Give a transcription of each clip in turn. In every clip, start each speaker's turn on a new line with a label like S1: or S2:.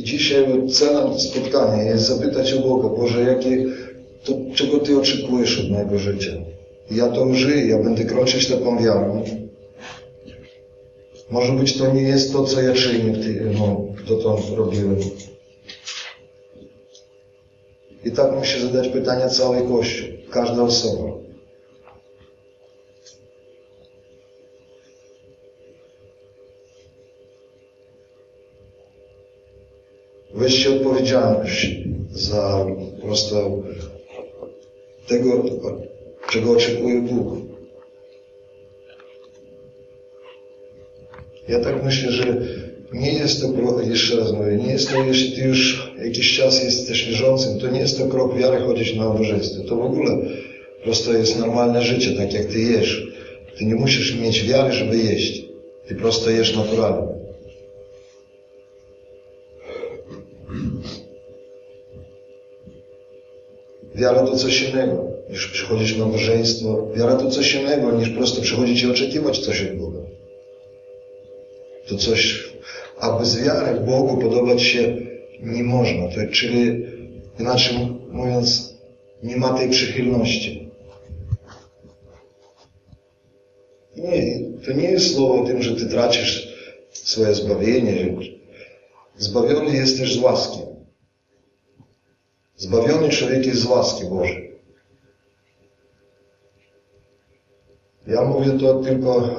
S1: I dzisiaj celem spotkania jest zapytać o Boga, Boże, jakie, to, czego Ty oczekujesz od mojego życia? Ja to użyję, ja będę kroczyć taką wiarą. Może być to nie jest to, co ja czynię, no, dotąd robiłem. I tak musi zadać pytania cały Kościół, każda osoba. Weźcie odpowiedzialność za po prostu tego, czego oczekuje Bóg. Ja tak myślę, że nie jest to, jeszcze raz mówię, nie jest to, jeśli ty już jakiś czas jesteś wierzącym, to nie jest to krok wiary chodzić na nabożeństwo. To w ogóle prosto jest normalne życie, tak jak ty jesz. Ty nie musisz mieć wiary, żeby jeść. Ty prosto jesz naturalnie. Wiara to coś innego niż przychodzić na nabożeństwo. Wiara to coś innego niż prosto przychodzić i oczekiwać coś od Boga. To coś, a bez wiary Bogu podobać się nie można. To, czyli inaczej mówiąc, nie ma tej przychylności. Nie, to nie jest słowo o tym, że ty tracisz swoje zbawienie. Zbawiony jesteś z łaski. Zbawiony człowiek jest z łaski Bożej. Ja mówię to tylko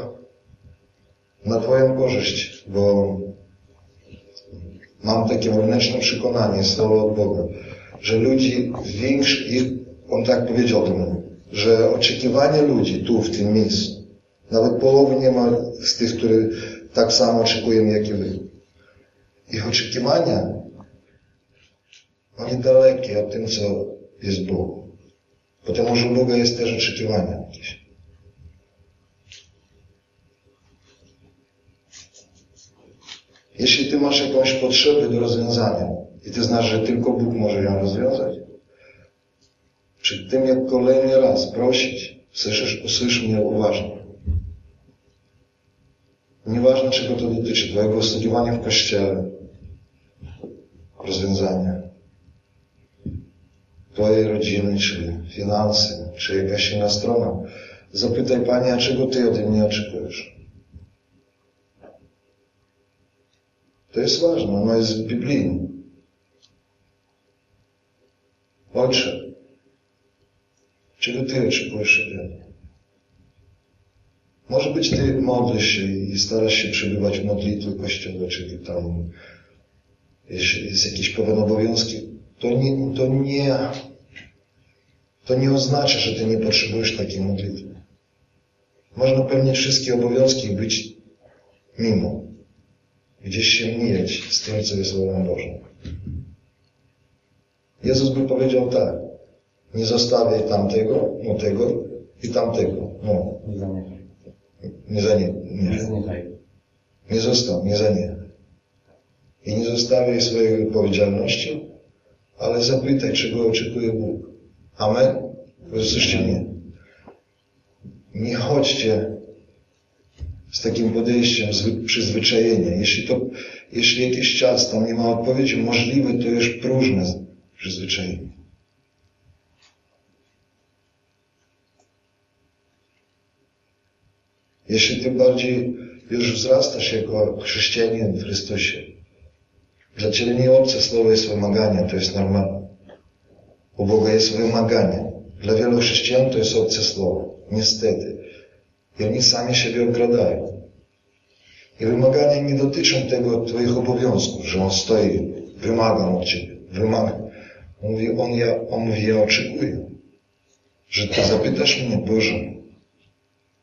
S1: na Twoją korzyść, bo mam takie wewnętrzne przekonanie, słowo od Boga, że ludzi większych, on tak powiedział do mnie, że oczekiwania ludzi tu, w tym miejscu, nawet połowy nie ma z tych, którzy tak samo oczekują, jak i wy. Ich oczekiwania oni dalekie od tym, co jest Bóg. Потому że u Boga jest też oczekiwania jakieś. Jeśli Ty masz jakąś potrzebę do rozwiązania i Ty znasz, że tylko Bóg może ją rozwiązać, przed tym jak kolejny raz prosić, słyszysz, usłysz mnie uważnie. Nieważne, czego to dotyczy, Twojego usługiwania w Kościele, rozwiązania, Twojej rodziny, czy finanse, czy jakaś inna strona. Zapytaj Panie, a czego Ty ode mnie oczekujesz? To jest ważne, ono jest biblijne. Ojcze, czego Ty oczekujesz ode mnie? Może być Ty modlisz się i starasz się przebywać w modlitwie Kościoła, czyli tam jeśli jest jakieś pewne obowiązki, to nie, to nie, to nie oznacza, że Ty nie potrzebujesz takiej modlitwy. Można pełnić wszystkie obowiązki i być mimo. Gdzieś się mijać z tym, co jest wolą Bożą. Jezus by powiedział tak. Nie zostawiaj tamtego, no tego i tamtego. No.
S2: Nie za nie.
S1: Nie za nie.
S2: Nie
S1: Nie,
S2: zaniechaj.
S1: nie zostaw, nie za nie. I nie zostawiaj swojej odpowiedzialności, ale zapytaj, czego oczekuje Bóg. Amen? Usłyszcie mnie. Nie chodźcie z takim podejściem zwy- przyzwyczajenia. Jeśli to, jeśli jakiś czas tam nie ma odpowiedzi, możliwe to już próżne przyzwyczajenie. Jeśli tym bardziej już wzrastasz jako chrześcijanin w Chrystusie, dla Ciebie nie obce słowo jest wymaganie, to jest normalne. U Boga jest wymaganie. Dla wielu chrześcijan to jest obce słowo. Niestety. I oni sami siebie okradają. I wymagania nie dotyczą tego Twoich obowiązków, że On stoi, wymagam od Ciebie, wymagam. On mówi, on, ja, on mówi, ja oczekuję, że Ty zapytasz mnie, Boże,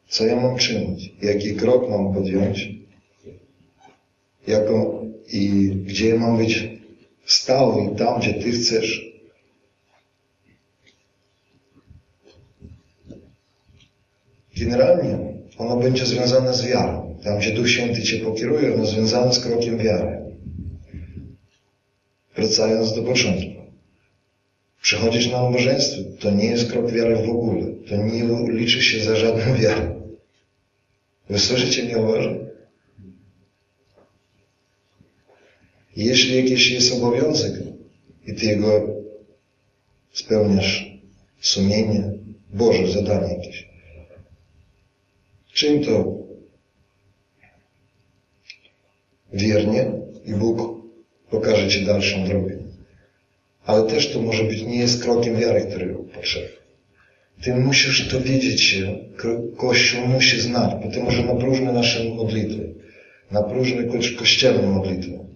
S1: co ja mam czynić, jaki krok mam podjąć, jaką, i gdzie mam być stały tam, gdzie Ty chcesz. Generalnie ono będzie związane z wiarą. Tam, gdzie Duch Święty Cię pokieruje, ono związane z krokiem wiary. Wracając do początku. Przychodzisz na nabożeństwo, to nie jest krok wiary w ogóle. To nie liczy się za żadną wiarę. Wy słyszycie mnie uważnie? Jeśli jakiś jest obowiązek i Ty go spełniasz sumienie, Boże zadanie jakieś, czyń to wiernie i Bóg pokaże Ci dalszą drogę. Ale też to może być nie jest krokiem wiary, który potrzebny. Ty musisz dowiedzieć się, Kościół musi znać, bo to może na różne nasze modlitwy, na różne kościelne modlitwy.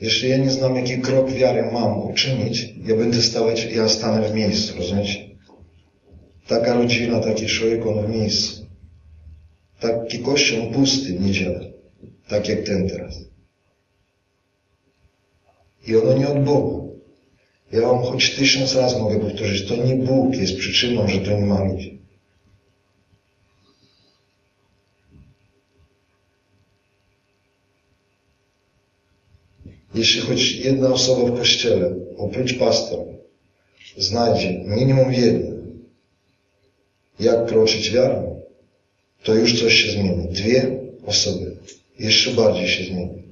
S1: Jeśli ja nie znam, jaki krok wiary mam uczynić, ja będę stawać, ja stanę w miejscu, rozumiecie? Taka rodzina, taki człowiek, on w miejscu. Taki kościół pusty w niedzielę, tak jak ten teraz. I ono nie od Boga. Ja wam choć tysiąc razy mogę powtórzyć, to nie Bóg jest przyczyną, że to nie ma ludzi. Jeśli choć jedna osoba w kościele, oprócz pastora, znajdzie minimum jedno, jak kroczyć wiarą, to już coś się zmieni. Dwie osoby jeszcze bardziej się zmieni.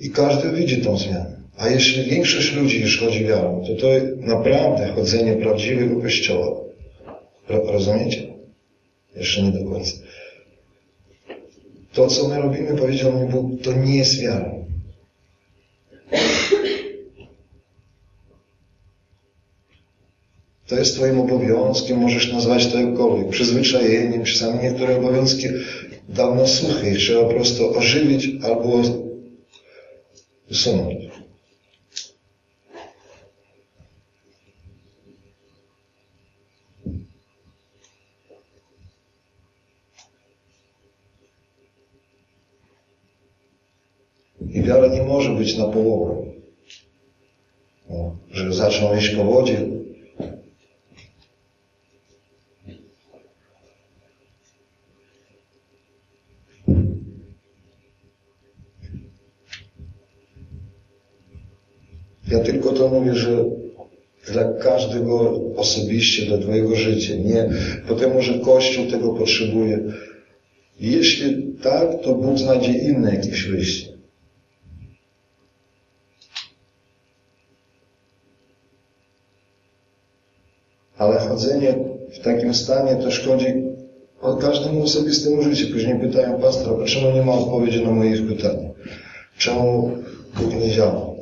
S1: I każdy widzi tą zmianę. A jeśli większość ludzi już chodzi wiarą, to to naprawdę chodzenie prawdziwego Kościoła. Rozumiecie? Jeszcze nie do końca. To, co my robimy, powiedział mi Bóg, to nie jest wiara. To jest Twoim obowiązkiem, możesz nazwać to jakkolwiek, przyzwyczajeniem, czasami niektóre obowiązki dawno suche i trzeba prosto ożywić albo usunąć. I wiara nie może być na połowę. No, że zaczną iść po wodzie, Ja tylko to mówię, że dla każdego osobiście, dla Twojego życia. Nie, potem że Kościół tego potrzebuje. Jeśli tak, to Bóg znajdzie inne jakieś wyjście. Ale chodzenie w takim stanie to szkodzi każdemu osobistemu życiu. Później pytają pastora, dlaczego nie ma odpowiedzi na moich pytania? Czemu Bóg nie działa?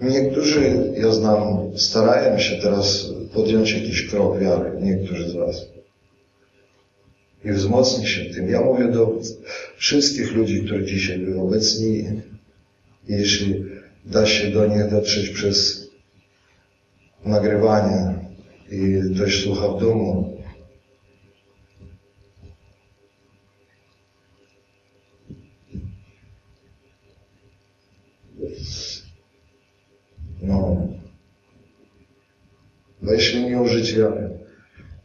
S1: Niektórzy, ja znam, starają się teraz podjąć jakiś krok wiary, niektórzy z Was. I wzmocnić się tym. Ja mówię do wszystkich ludzi, którzy dzisiaj byli obecni, jeśli da się do nich dotrzeć przez nagrywanie i ktoś słucha w domu, No. Bo jeśli nie wiary,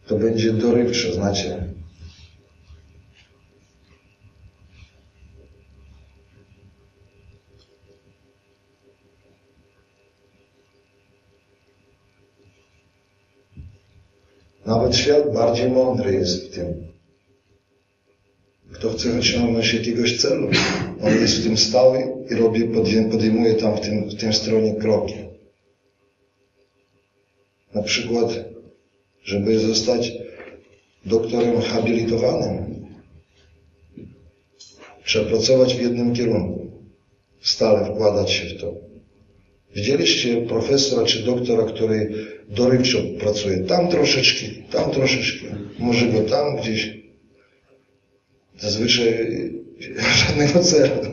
S1: to będzie dorywcze, znacie. Nawet świat bardziej mądry jest w tym. Kto chce osiągnąć jakiegoś celu, on jest w tym stały i robi, podejmuje tam w tym, w tym stronie kroki. Na przykład, żeby zostać doktorem habilitowanym, trzeba pracować w jednym kierunku, stale wkładać się w to. Widzieliście profesora czy doktora, który dorywczo pracuje tam troszeczkę, tam troszeczkę, może go tam gdzieś. Zazwyczaj żadnego celu.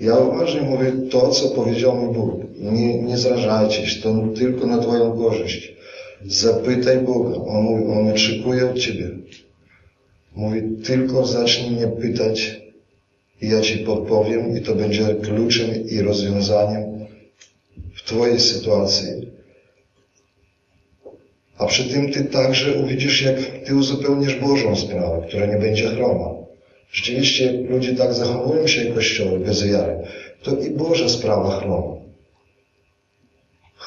S1: Ja uważnie mówię to, co powiedział mi Bóg. Nie, nie zrażajcie się, to tylko na Twoją korzyść. Zapytaj Boga. On mówi, On oczekuje od Ciebie. Mówi, tylko zacznij mnie pytać i ja Ci podpowiem i to będzie kluczem i rozwiązaniem w Twojej sytuacji. A przy tym Ty także uwidzisz, jak Ty uzupełnisz Bożą sprawę, która nie będzie chroma. Rzeczywiście ludzie tak zachowują się Kościoły bez wiary. To i Boża sprawa chroma.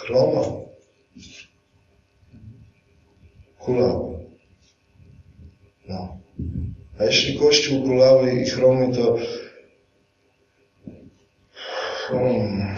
S1: chroma, kulawy. No. A jeśli kościół kulawy i chromy, to hmm.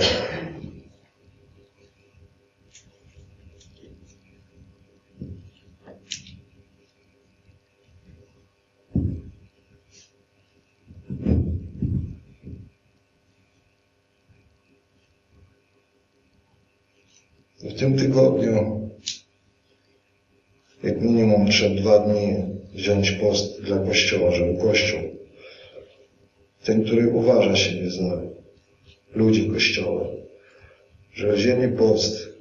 S1: W tym tygodniu jak minimum trzeba dwa dni wziąć post dla Kościoła, żeby Kościół, ten, który uważa siebie za ludzi Kościoła, że wzięli post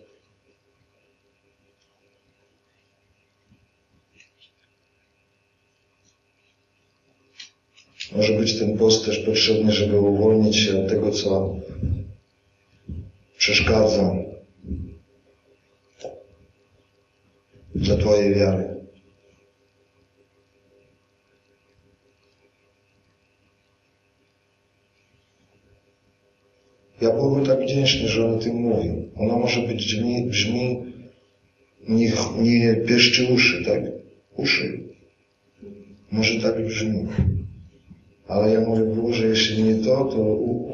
S1: Może być ten post też potrzebny, żeby uwolnić się od tego, co przeszkadza dla Twojej wiary. Ja Bogu tak wdzięczny, że On o tym mówi. Ono może być brzmi, brzmi nie, nie pieszczy uszy, tak? Uszy. Może tak brzmi. Ale ja mówię Bogu, że jeśli nie to, to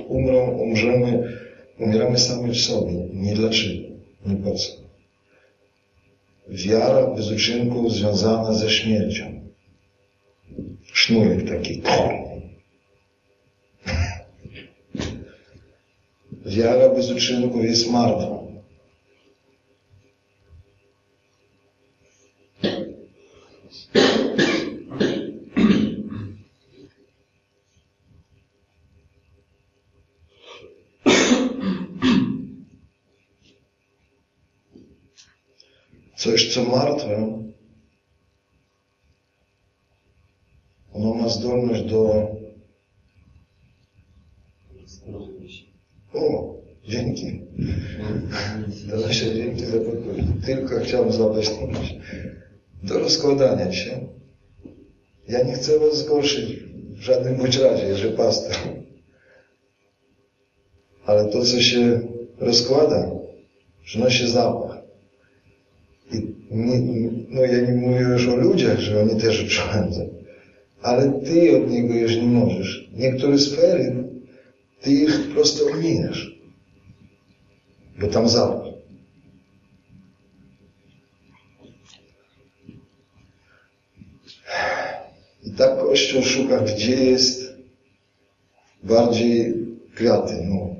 S1: umrą, umrzemy, umieramy sami w sobie. Nie dlaczego, nie po co. Wiara bez uczynku związana ze śmiercią. Sznurek taki. Wiara bez uczynków jest martwa. Co martwe, ono ma zdolność do... O, dzięki. To się dzięki za podpowiedź. Tylko chciałem myśl. Do rozkładania się. Ja nie chcę was zgorszyć w żadnym bądź razie, że pastor. Ale to, co się rozkłada, przynosi zapach. No ja nie mówię już o ludziach, że oni też oszczędzą. Ale ty od niego już nie możesz. Niektóre sfery, ty ich po prostu. Bo tam zapach. I tak Kościół szuka, gdzie jest bardziej kwiaty. No.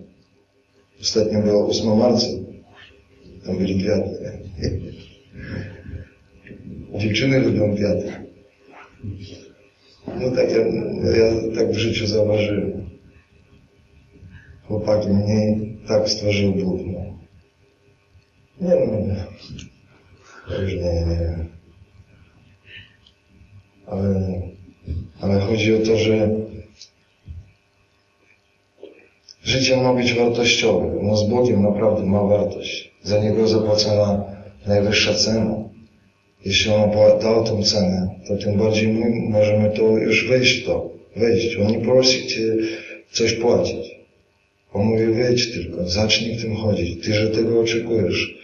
S1: Ostatnio było 8 marca. Tam byli kwiaty. Dziewczyny lubią kwiaty. No tak, ja, ja tak w życiu zauważyłem. Chłopaki mniej tak stworzył Bóg. No. Nie no, już nie, nie. Ale, ale chodzi o to, że życie ma być wartościowe. No z Bogiem naprawdę ma wartość. Za niego zapłacona najwyższa cena. Jeśli on dał tą cenę, to tym bardziej my możemy to już wejść w to. Wejść. On nie prosi Cię coś płacić. On mówi, wejdź tylko, zacznij w tym chodzić. Ty, że tego oczekujesz.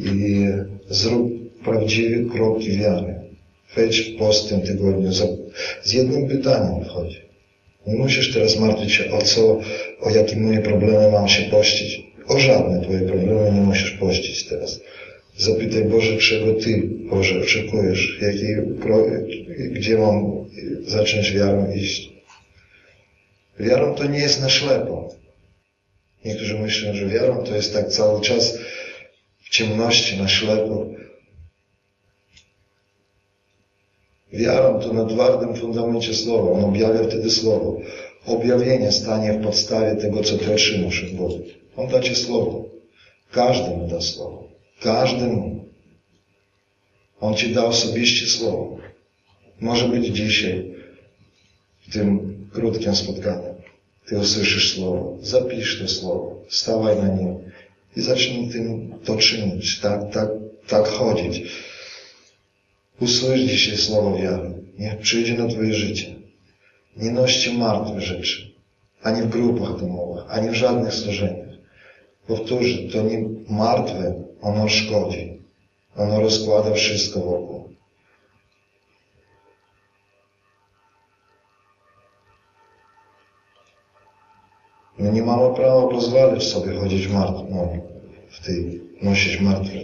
S1: I zrób prawdziwe kroki wiary. Wejdź w post w tym tygodniu. Z jednym pytaniem wchodzi. Nie musisz teraz martwić się o co, o jakie moje problemy mam się pościć. O żadne Twoje problemy nie musisz pościć teraz. Zapytaj Boże, czego Ty, Boże, oczekujesz, jaki, gdzie mam zacząć wiarą iść. Wiarą to nie jest na ślepo. Niektórzy myślą, że wiarą to jest tak cały czas w ciemności, na ślepo. Wiarą to na twardym fundamencie słowa. On objawia wtedy słowo. Objawienie stanie w podstawie tego, co Ty otrzymasz od. On da Ci słowo. Każdemu da słowo. Każdemu. On Ci da osobiście słowo. Może być dzisiaj, w tym krótkim spotkaniu. Ty usłyszysz słowo, zapisz to słowo, stawaj na nim i zacznij tym to czynić, tak, tak, tak chodzić. Usłysz dzisiaj słowo wiary. Niech przyjdzie na Twoje życie. Nie noście martwe rzeczy, ani w grupach domowych, ani w żadnych służeniach. Powtórzę, to nie martwe, ono szkodzi. Ono rozkłada wszystko wokół. My nie mamy prawa pozwolić sobie chodzić martwy, no, w tej, nosić martwe.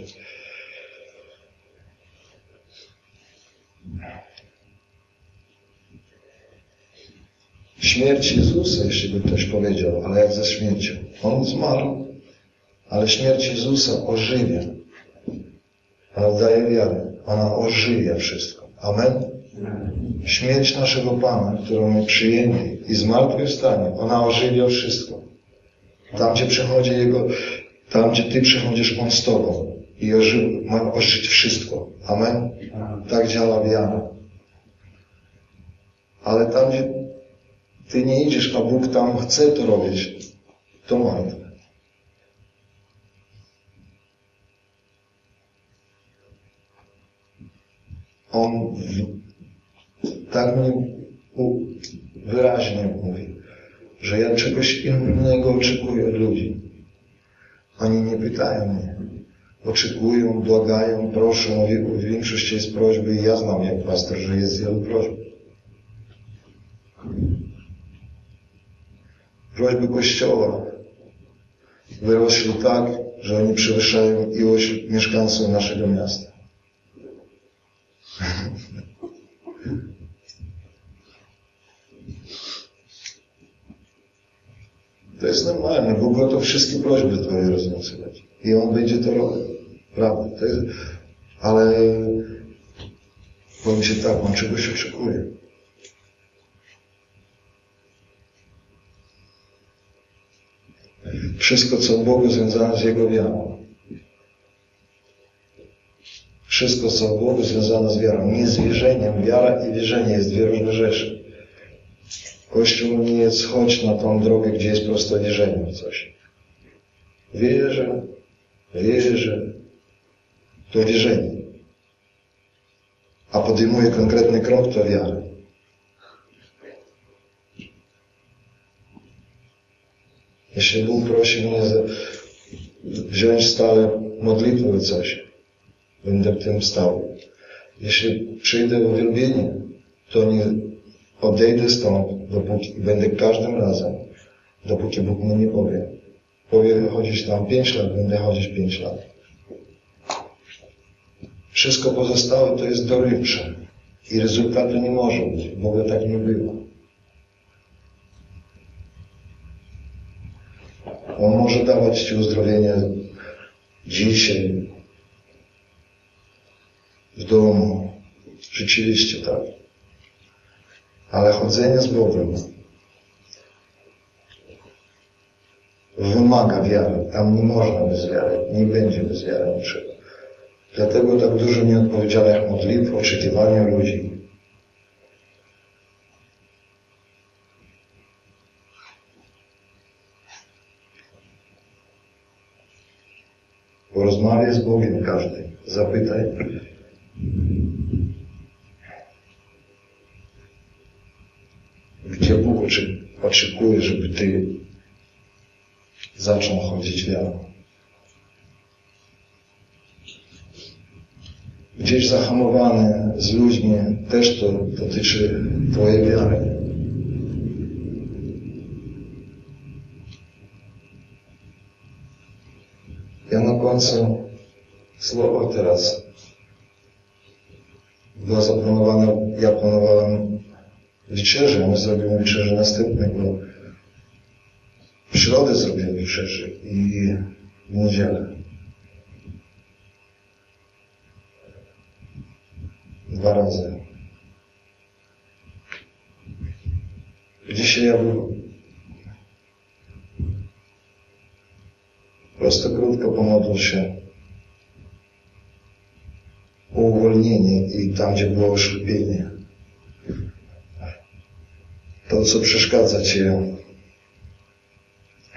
S1: Śmierć Jezusa, jeśli by ktoś powiedział, ale jak ze śmiercią? On zmarł, ale śmierć Jezusa ożywia. Ona daje wiarę. Ona ożywia wszystko. Amen? Śmierć naszego Pana, którą my przyjęli i zmartwychwstanie, ona ożywia wszystko. Tam, gdzie przychodzi Jego, tam, gdzie Ty przychodzisz, On z Tobą i oży, ma ożyć wszystko. Amen? Tak działa wiara. Ale tam, gdzie Ty nie idziesz, a Bóg tam chce to robić, to martwe. On tak mi wyraźnie mówi, że ja czegoś innego oczekuję od ludzi. Oni nie pytają mnie. Oczekują, błagają, proszą. W większości jest prośby i ja znam jak pastor, że jest wielu prośb. Prośby Kościoła wyrośły tak, że oni przewyższają ilość mieszkańców naszego miasta. To jest normalne. Bóg to wszystkie prośby Twoje rozwiązywać. I On będzie to robił. Prawda. To jest, ale powiem się tak, On czegoś oczekuje. Wszystko, co Bogu związane z Jego wiarą. Wszystko, co Bogu związane z wiarą. Nie z wierzeniem. Wiara i wierzenie jest dwie różne rzeczy. Kościół nie jest chodź na tą drogę, gdzie jest proste wierzenie w coś. Wierzę, wierzę. To wierzenie. A podejmuje konkretny krok, to wiara. Jeśli Bóg prosi mnie wziąć stale modlitwę coś, będę w tym stał. Jeśli przyjdę w uwielbienie, to nie odejdę stąd, dopóki będę każdym razem, dopóki Bóg mi nie powie. Powie chodzić tam pięć lat, będę chodzić pięć lat. Wszystko pozostałe to jest dorywcze. I rezultatu nie może być. Boga tak nie było. On może dawać Ci uzdrowienie dzisiaj, w domu. Rzeczywiście tak. Ale chodzenie z Bogiem wymaga wiary. Tam nie można bez wiary. Nie będzie bez wiary niczego. Dlatego tak dużo nieodpowiedzialnych modlitw, oczekiwania ludzi. Porozmawiaj z Bogiem każdy. Zapytaj, gdzie Bóg oczekuje, żeby Ty zaczął chodzić wiarą. Gdzieś zahamowany z ludźmi też to dotyczy Twojej wiary. Ja na końcu słowa teraz była zaplanowana, ja planowałem wieczerzę, my zrobimy wieczerzę następnego. W środę zrobimy wieczerzę i w niedzielę. Dwa razy. Dzisiaj ja bym prosto krótko pomodlił się uwolnienie i tam, gdzie było oślepienie. To, co przeszkadza Ci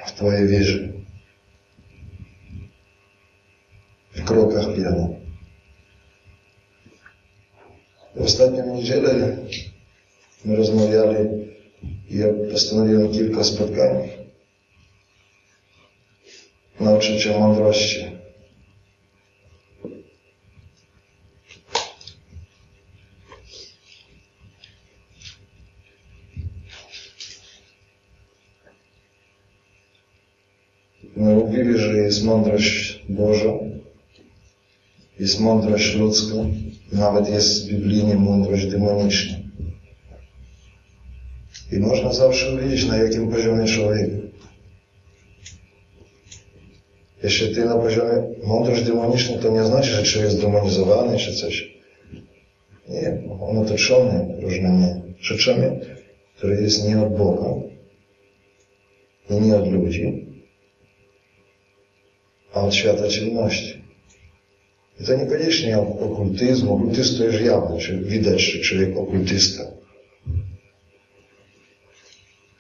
S1: w Twojej wierze, w krokach wiary. W ostatnią niedzielę my rozmawiali i ja postanowiłem kilka spotkań. nauczyć cię mądrości. My mówili, że jest mądrość Boża, jest mądrość ludzka, nawet jest biblijnie mądrość demoniczna. I można zawsze wiedzieć, na jakim poziomie człowiek. Jeśli ty na poziomie mądrość demoniczna, to nie znaczy, że człowiek jest demonizowany czy coś. Nie, on otoczony różnymi rzeczami, które jest nie od Boga i nie od ludzi, a od świata ciemności. I to niekoniecznie okultyzm. To już jawne, czy widać, że człowiek okultysta.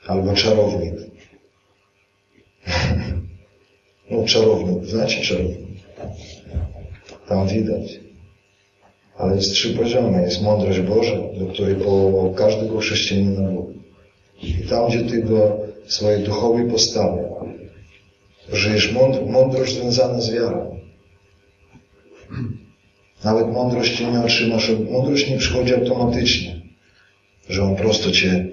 S1: Albo czarownik. No czarownik, znacie czarownik? Tam widać. Ale jest trzy poziomy. Jest mądrość Boża, do której powołał każdego chrześcijanina Bóg. I tam, gdzie Ty go swojej duchowej postawy żyjesz mądrość związana z wiarą. Nawet mądrość nie otrzymasz, mądrość nie przychodzi automatycznie, że on prosto cię.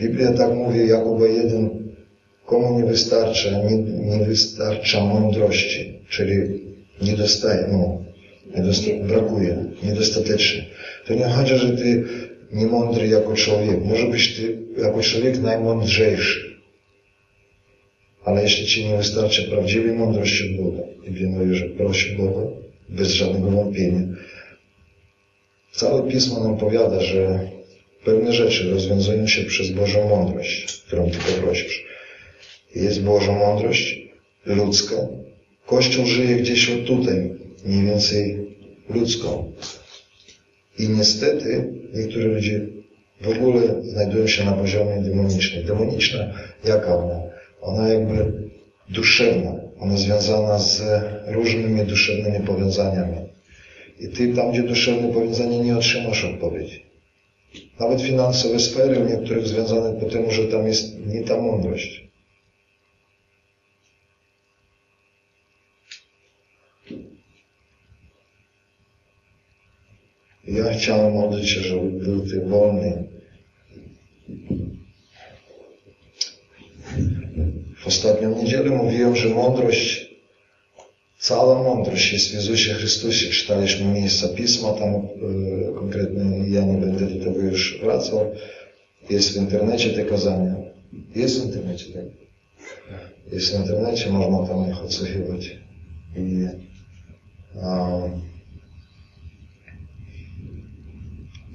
S1: Biblia tak mówi, Jakuba 1, komu nie wystarcza, nie, nie wystarcza mądrości, czyli nie dostaje, no, niedosta brakuje, niedostatecznie. To nie chodzi, że ty niemądry jako człowiek. Może być ty jako człowiek najmądrzejszy. Ale jeśli Ci nie wystarczy prawdziwej mądrości od Boga, i wiem, że prosi Boga, bez żadnego wątpienia, całe Pismo nam powiada, że pewne rzeczy rozwiązują się przez Bożą mądrość, którą Ty poprosisz. Jest Boża mądrość ludzka. Kościół żyje gdzieś od tutaj, mniej więcej ludzką. I niestety niektórzy ludzie w ogóle znajdują się na poziomie demonicznym. Demoniczna, jaka ona? Ona jakby duszewna, ona związana z różnymi duszewnymi powiązaniami. I ty tam, gdzie duszewne powiązanie nie otrzymasz odpowiedzi. Nawet finansowe sfery u niektórych związane po temu, że tam jest nie ta mądrość. Ja chciałem modlić się, żeby był ty wolny W ostatnią niedzielę mówiłem, że mądrość, cała mądrość jest w Jezusie Chrystusie. Czytaliśmy miejsca Pisma, tam e, konkretnie ja nie będę do tego już wracał. Jest w internecie te kazania. Jest w internecie, tak? Jest w internecie, można tam ich odsłuchiwać. I a,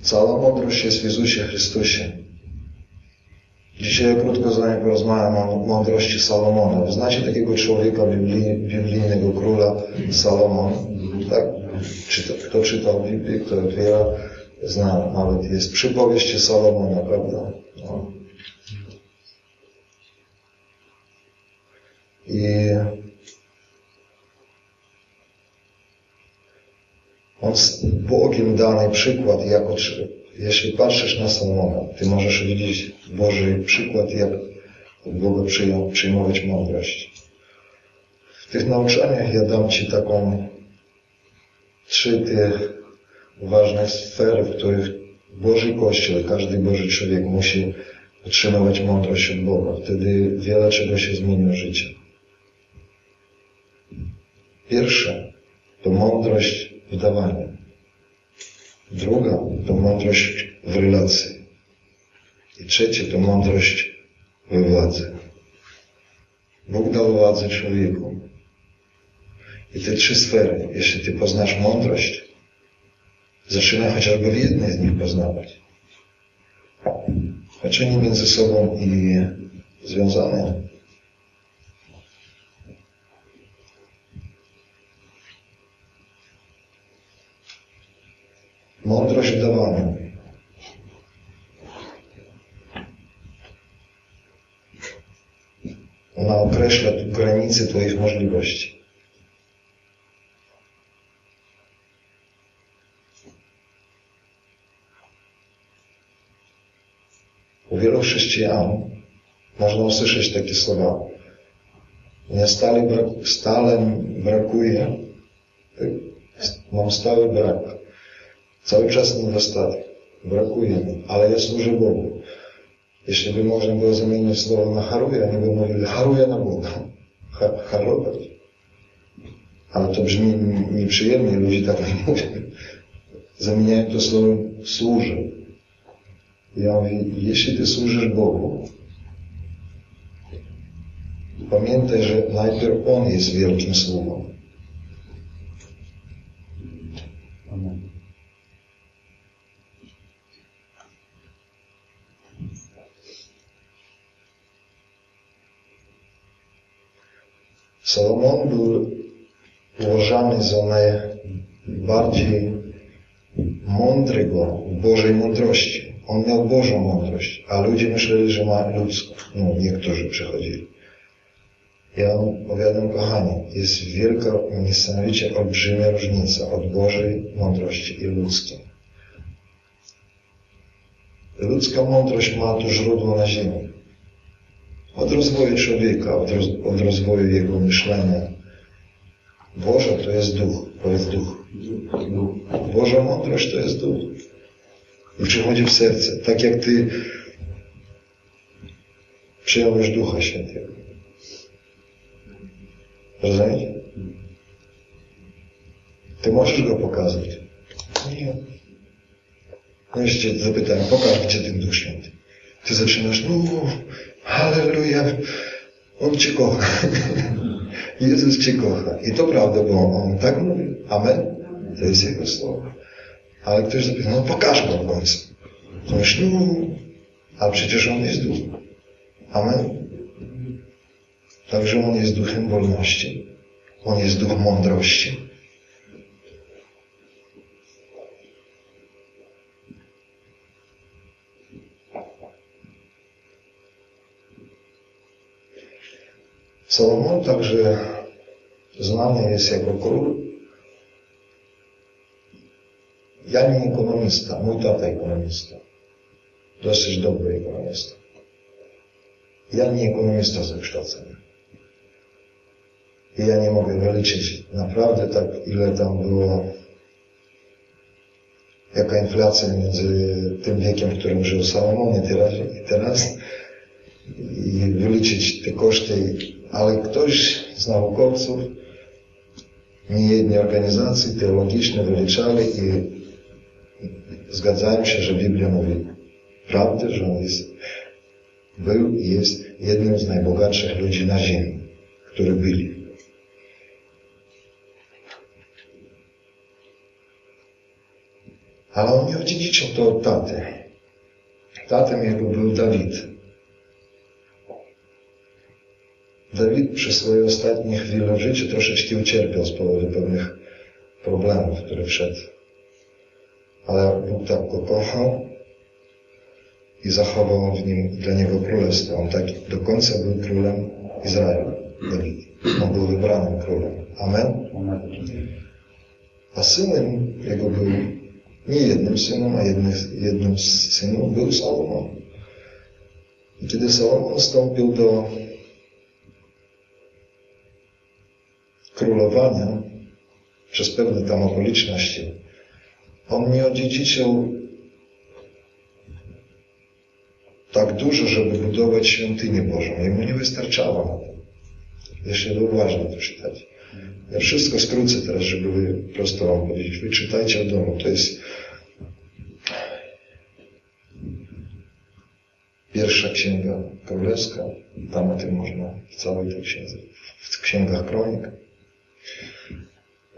S1: cała mądrość jest w Jezusie Chrystusie. Dzisiaj krótko z Wami porozmawiam o mądrości Salomona. Wy znacie takiego człowieka, biblijnego króla Salomon? Tak? Kto czytał Biblię, kto otwiera, zna. Nawet jest przypowieści Salomona, prawda? No. I on Bogiem dany przykład, jako jeśli patrzysz na Salomona, ty możesz widzieć Boży przykład, jak od Boga przyjmować mądrość. W tych nauczaniach ja dam Ci taką trzy tych ważne sfery, w których Boży Kościół, każdy Boży człowiek musi otrzymywać mądrość od Boga. Wtedy wiele czego się zmieni w życiu. Pierwsze to mądrość w dawaniu. Druga to mądrość w relacji. I trzecie to mądrość we władzy. Bóg dał władzę człowieku. I te trzy sfery, jeśli ty poznasz mądrość, zaczynaj chociażby w jednej z nich poznawać. Choć oni między sobą i związane, Mądrość w. Ona określa granice Twoich możliwości. U wielu chrześcijan można usłyszeć takie słowa. Mnie stale, brak, stale brakuje, mam stały brak, cały czas niedostatek, brakuje mi, ale ja służę Bogu. Jeśli by można było zamienić słowo na haruję, oni by mówili haruję na Boga. Ha, harować. Ale to brzmi nieprzyjemnie, ludzie tak nie mówią. Zamieniają to słowo służę. Ja mówię, jeśli Ty służysz Bogu, pamiętaj, że najpierw On jest wielkim sługą. Salomon był uważany za najbardziej mądrego w Bożej mądrości. On miał Bożą mądrość, a ludzie myśleli, że ma ludzką. No, niektórzy przychodzili. Ja powiadam, kochani, jest wielka, niesamowicie olbrzymia różnica od Bożej mądrości i ludzkiej. Ludzka mądrość ma tu źródło na ziemi. Od rozwoju człowieka, od, roz, od rozwoju jego myślenia. Boże to jest duch, to jest duch. Boża mądrość to jest duch. I przychodzi w serce, tak jak Ty przyjąłeś Ducha Świętego. Rozumiecie? Ty możesz go pokazać. Nie. No jeszcze zapytałem, pokaż gdzie ten Duch Święty. Ty zaczynasz, no, halleluja, On Cię kocha. Jezus Cię kocha. I to prawda, bo On tak mówi. Amen. To jest Jego słowo. Ale ktoś zapyta, no pokaż go w końcu. No, a przecież On jest Duch. Amen. Także On jest duchem wolności. On jest duch mądrości. Salomon także znany jest jako król. Ja nie ekonomista, mój tata ekonomista. Dosyć dobry ekonomista. Ja nie ekonomista z wykształcenia. I ja nie mogę wyliczyć naprawdę tak, ile tam było, jaka inflacja między tym wiekiem, w którym żył Salomon i teraz, i teraz i wyliczyć te koszty, ale ktoś z naukowców, niejednie organizacje teologiczne wyliczali i zgadzają się, że Biblia mówi prawdę, że on jest, był i jest jednym z najbogatszych ludzi na ziemi, którzy byli. Ale on nie odziedziczył to od taty. Tatem jego był Dawid. Dawid przez swoje ostatnie chwile w życiu troszeczkę ucierpiał z powodu pewnych problemów, które wszedł. Ale Bóg tak go kochał i zachował w nim dla niego królestwo. On tak do końca był królem Izraela. Dawid. On był wybranym królem. Amen? A synem jego był nie jednym synem, a jednym, jednym z synów był Salomon. I kiedy Salomon wstąpił do królowania przez pewne tam okoliczności, on nie odziedziczył tak dużo, żeby budować świątynię Bożą. Jemu nie wystarczało na to. Ważne to czytać. Ja wszystko skrócę teraz, żeby prosto wam powiedzieć. Wyczytajcie w domu. To jest pierwsza księga królewska. Tam o tym można w całej tej księdze, w księgach kronik.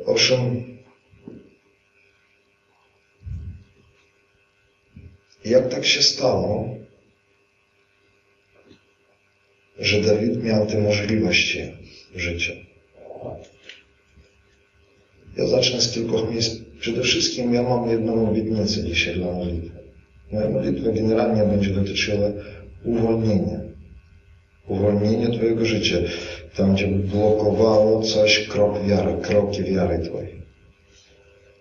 S1: Owszem, jak tak się stało, że Dawid miał te możliwości życia? Ja zacznę z kilku miejsc. Przede wszystkim ja mam jedną obietnicę dzisiaj dla modlitwy. Moja modlitwa generalnie będzie dotyczyła uwolnienia. Uwolnienia Twojego życia. Tam, gdzie blokowało coś, krok wiary, kroki wiary Twojej.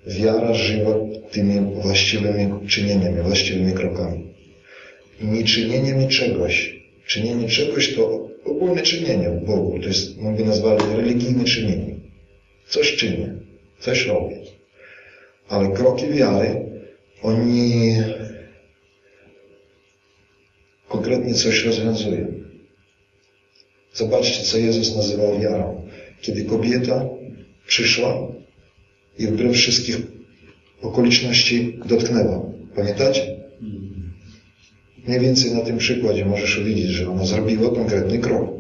S1: Wiara żywa tymi właściwymi czynieniami, właściwymi krokami. Nie czynienie mi czegoś. Czynienie czegoś to ogólne czynienie Bogu. To jest, my by nazwali religijne czynienie. Coś czynię, coś robię. Ale kroki wiary, oni konkretnie coś rozwiązują. Zobaczcie, co Jezus nazywał wiarą. Kiedy kobieta przyszła i wbrew wszystkich okoliczności dotknęła. Pamiętacie? Mniej więcej na tym przykładzie możesz widzieć, że ona zrobiła konkretny krok.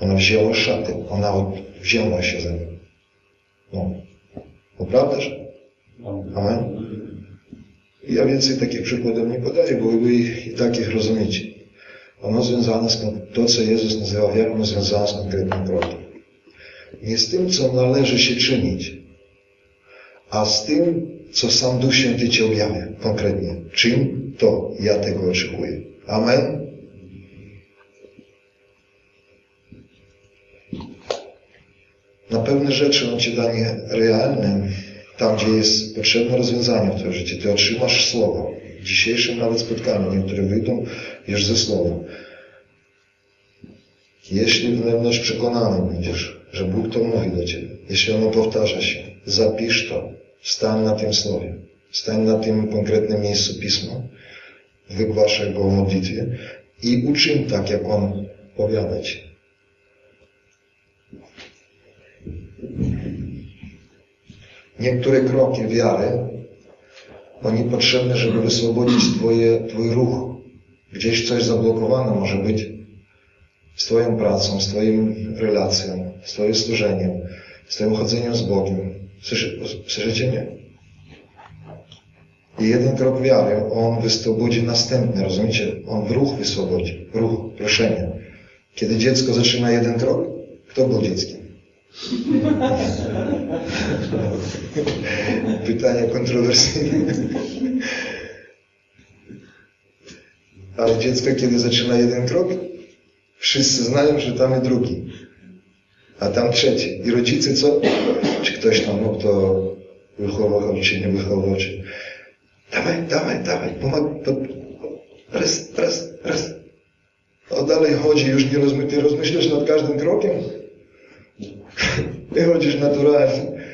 S1: Ona wzięła szaty, ona wzięła się za nią. No. Naprawdę? Amen? Ja więcej takich przykładów nie podaję, bo wy i takich rozumiecie. Ono związane z to, co Jezus nazywa wiarą, związane z konkretnym krokiem. Nie z tym, co należy się czynić, a z tym, co sam Duch Święty Ci objawia konkretnie. Czym to ja tego oczekuję. Amen? Na pewne rzeczy On Ci da realne, tam gdzie jest potrzebne rozwiązanie w Twoim życiu. Ty otrzymasz Słowo. W dzisiejszym nawet spotkaniu niektóre wyjdą już ze Słowem. Jeśli wewnątrz przekonany będziesz, że Bóg to mówi do Ciebie, jeśli ono powtarza się, zapisz to, stań na tym Słowie, stań na tym konkretnym miejscu Pisma, wygłaszaj go o modlitwie i uczyń tak, jak On powiada Ci. Niektóre kroki wiary, oni potrzebne, żeby wyswobodzić twoje, Twój ruch. Gdzieś coś zablokowane może być z Twoją pracą, z Twoim relacją, z Twoim służeniem, z Twoim chodzeniem z Bogiem. Słyszycie mnie? I jeden krok wiary, on wyswobodzi następny, rozumiecie? On w ruch wyswobodzi, ruch, proszenie. Kiedy dziecko zaczyna jeden krok, kto był dzieckiem? Pytanie kontrowersyjne. Ale dziecko, kiedy zaczyna jeden krok, wszyscy znają, że tam jest drugi. A tam trzeci. I rodzice co? Czy ktoś tam, no kto wychował, czy nie wychował, czy... Dawaj, dawaj, dawaj, pomagaj. Raz, raz, raz. A dalej chodzi, już nie rozmy, ty rozmyślasz nad każdym krokiem. Wychodzisz naturalnie.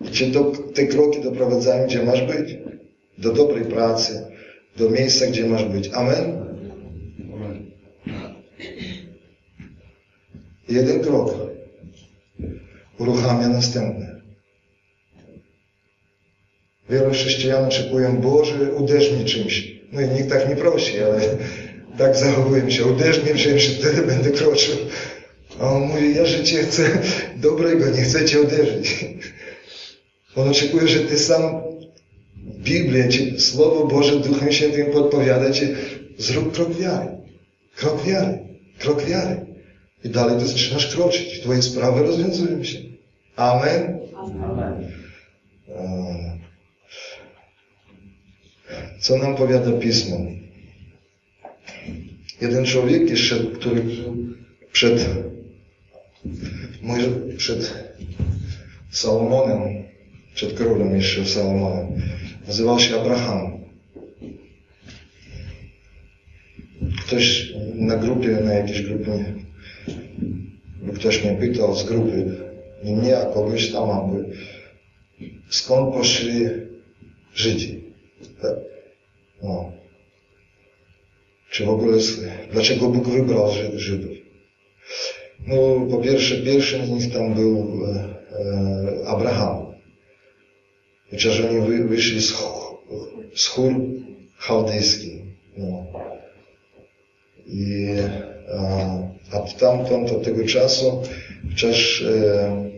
S1: I cię do, te kroki doprowadzają, gdzie masz być. Do dobrej pracy, do miejsca, gdzie masz być. Amen. Jeden krok uruchamia następny. Wielu chrześcijan oczekują, Boże, uderz mnie czymś. No i nikt tak nie prosi, ale tak zachowuję się. Uderz mnie czymś, wtedy będę kroczył. A on mówi, ja życie chcę dobrego, nie chcę Cię uderzyć. On oczekuje, że Ty sam Biblię, Ci Słowo Boże Duchem Świętym podpowiada Ci, zrób krok wiary. Krok wiary. Krok wiary. I dalej Ty zaczynasz kroczyć. Twoje sprawy rozwiązują się. Amen. Amen. Co nam powiada Pismo? Jeden człowiek jeszcze, który przed przed Salomonem, przed królem jeszcze Salomonem, nazywał się Abraham. Ktoś na grupie, na jakiejś grupie, ktoś mnie pytał z grupy, nie mnie, a kogoś tam, aby, skąd poszli Żydzi. Tak? No. Czy w ogóle, dlaczego Bóg wybrał Żydów? No, po pierwsze, pierwszym z nich tam był e, e Abraham. Chociaż oni wy, wyszli z, z chór chaldejski. No. I, a, a tamtąd od tego czasu, chociaż e,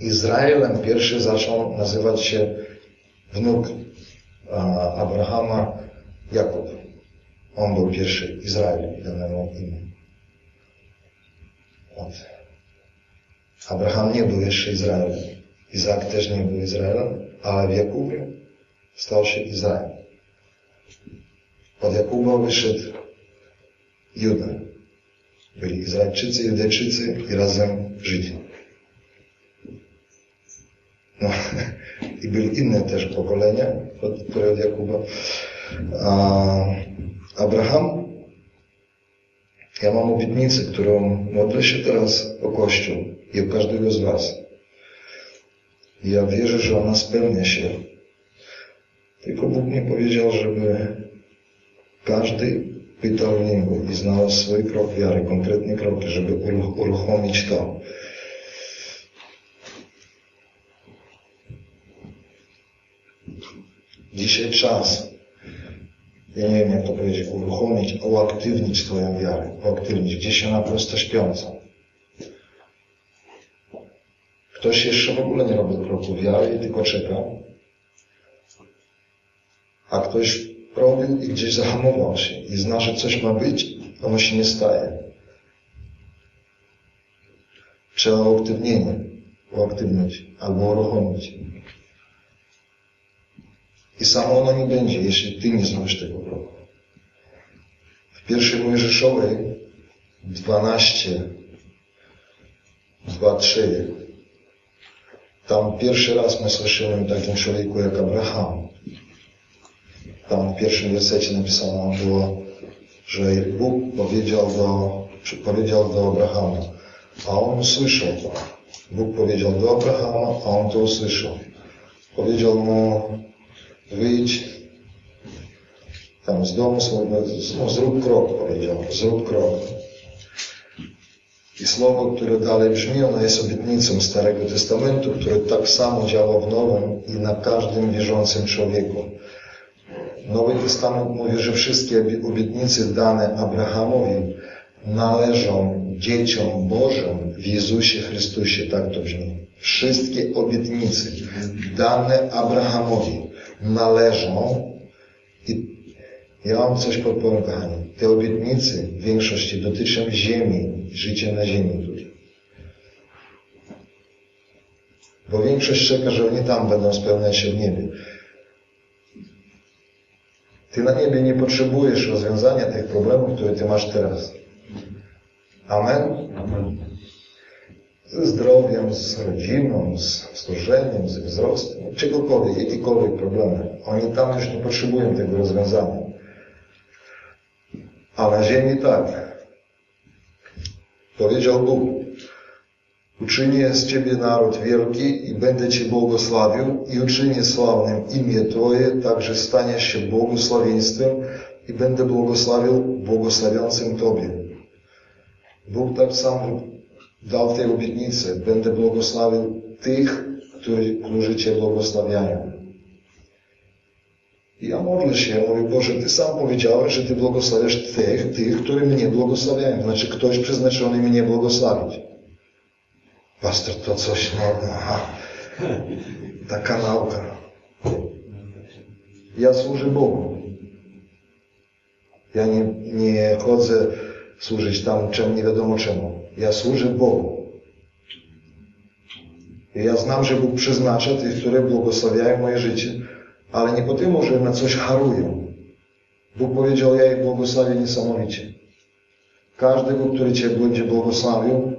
S1: Izraelem pierwszy zaczął nazywać się wnuk a, Abrahama Jakub. On był pierwszy Izrael, danemu imię. Abraham nie był jeszcze Izraelem. Izak też nie był Izraelem, ale w Jakubie stał się Izrael. Od Jakuba wyszedł Juda. Byli Izraelczycy, Judejczycy i razem Żydzi. No, i byli inne też pokolenia, które od Jakuba. A Abraham Ja mam obietnicę, którą modlę się teraz o Kościół i o każdego z Was. I ja wierzę, że ona spełnia się. Tylko Bóg mi powiedział, żeby każdy pytał Niego i znalazł swój krok wiary, konkretny krok, żeby uruchomić to. Dzisiaj czas, ja nie wiem jak to powiedzieć, uruchomić, uaktywnić Twoją wiarę, uaktywnić, gdzieś ona prosto śpiąca. Ktoś jeszcze w ogóle nie robi kroku wiary tylko czeka, a ktoś robił i gdzieś zahamował się i zna, że coś ma być, ono się nie staje. Trzeba uaktywnienie, uaktywnić albo uruchomić. I samo ono nie będzie, jeśli Ty nie zrobisz tego kroku. W pierwszej Mojżeszowej 12, 2, 3 tam pierwszy raz my słyszymy o takim człowieku jak Abraham. Tam w pierwszym wersecie napisano było, że Bóg powiedział do, powiedział do Abrahama, a on usłyszał to. Bóg powiedział do Abrahama, a on to usłyszał. Powiedział mu, wyjdź tam z domu no, zrób krok, powiedział, zrób krok. I słowo, które dalej brzmi, ono jest obietnicą Starego Testamentu, które tak samo działa w Nowym i na każdym wierzącym człowieku. Nowy Testament mówi, że wszystkie obietnice dane Abrahamowi należą dzieciom Bożym w Jezusie Chrystusie. Tak to brzmi. Wszystkie obietnice dane Abrahamowi należą i ja Wam coś podpowiem, kochani. Te obietnice w większości dotyczą ziemi, życia na ziemi tutaj. Bo większość czeka, że oni tam będą spełniać się w niebie. Ty na niebie nie potrzebujesz rozwiązania tych problemów, które ty masz teraz. Amen? Amen. Ze zdrowiem, z rodziną, z stworzeniem, z wzrostem, czegokolwiek, jakiekolwiek problemy. Oni tam już nie potrzebują tego rozwiązania. A na ziemi tak. Powiedział Bóg, uczynię z Ciebie naród wielki i będę Cię błogosławił i uczynię sławnym imię Twoje, także staniesz się błogosławieństwem i będę błogosławił błogosławiącym Tobie. Bóg tak samo dał tej obietnicy, będę błogosławił tych, którzy, którzy Cię błogosławiają. I ja modlę się, mówię, Boże, Ty sam powiedziałeś, że Ty błogosławiasz tych, tych, którzy mnie błogosławiają. Znaczy ktoś przeznaczony mnie błogosławić. Pastor, to coś, no, aha. Taka nauka. Ja służę Bogu. Ja nie, nie chodzę służyć tam czym nie wiadomo czemu. Ja służę Bogu. I ja znam, że Bóg przeznacza tych, które błogosławiają moje życie ale nie po temu, że na coś harują. Bóg powiedział, ja ich błogosławię niesamowicie. Każdego, który Cię będzie błogosławił,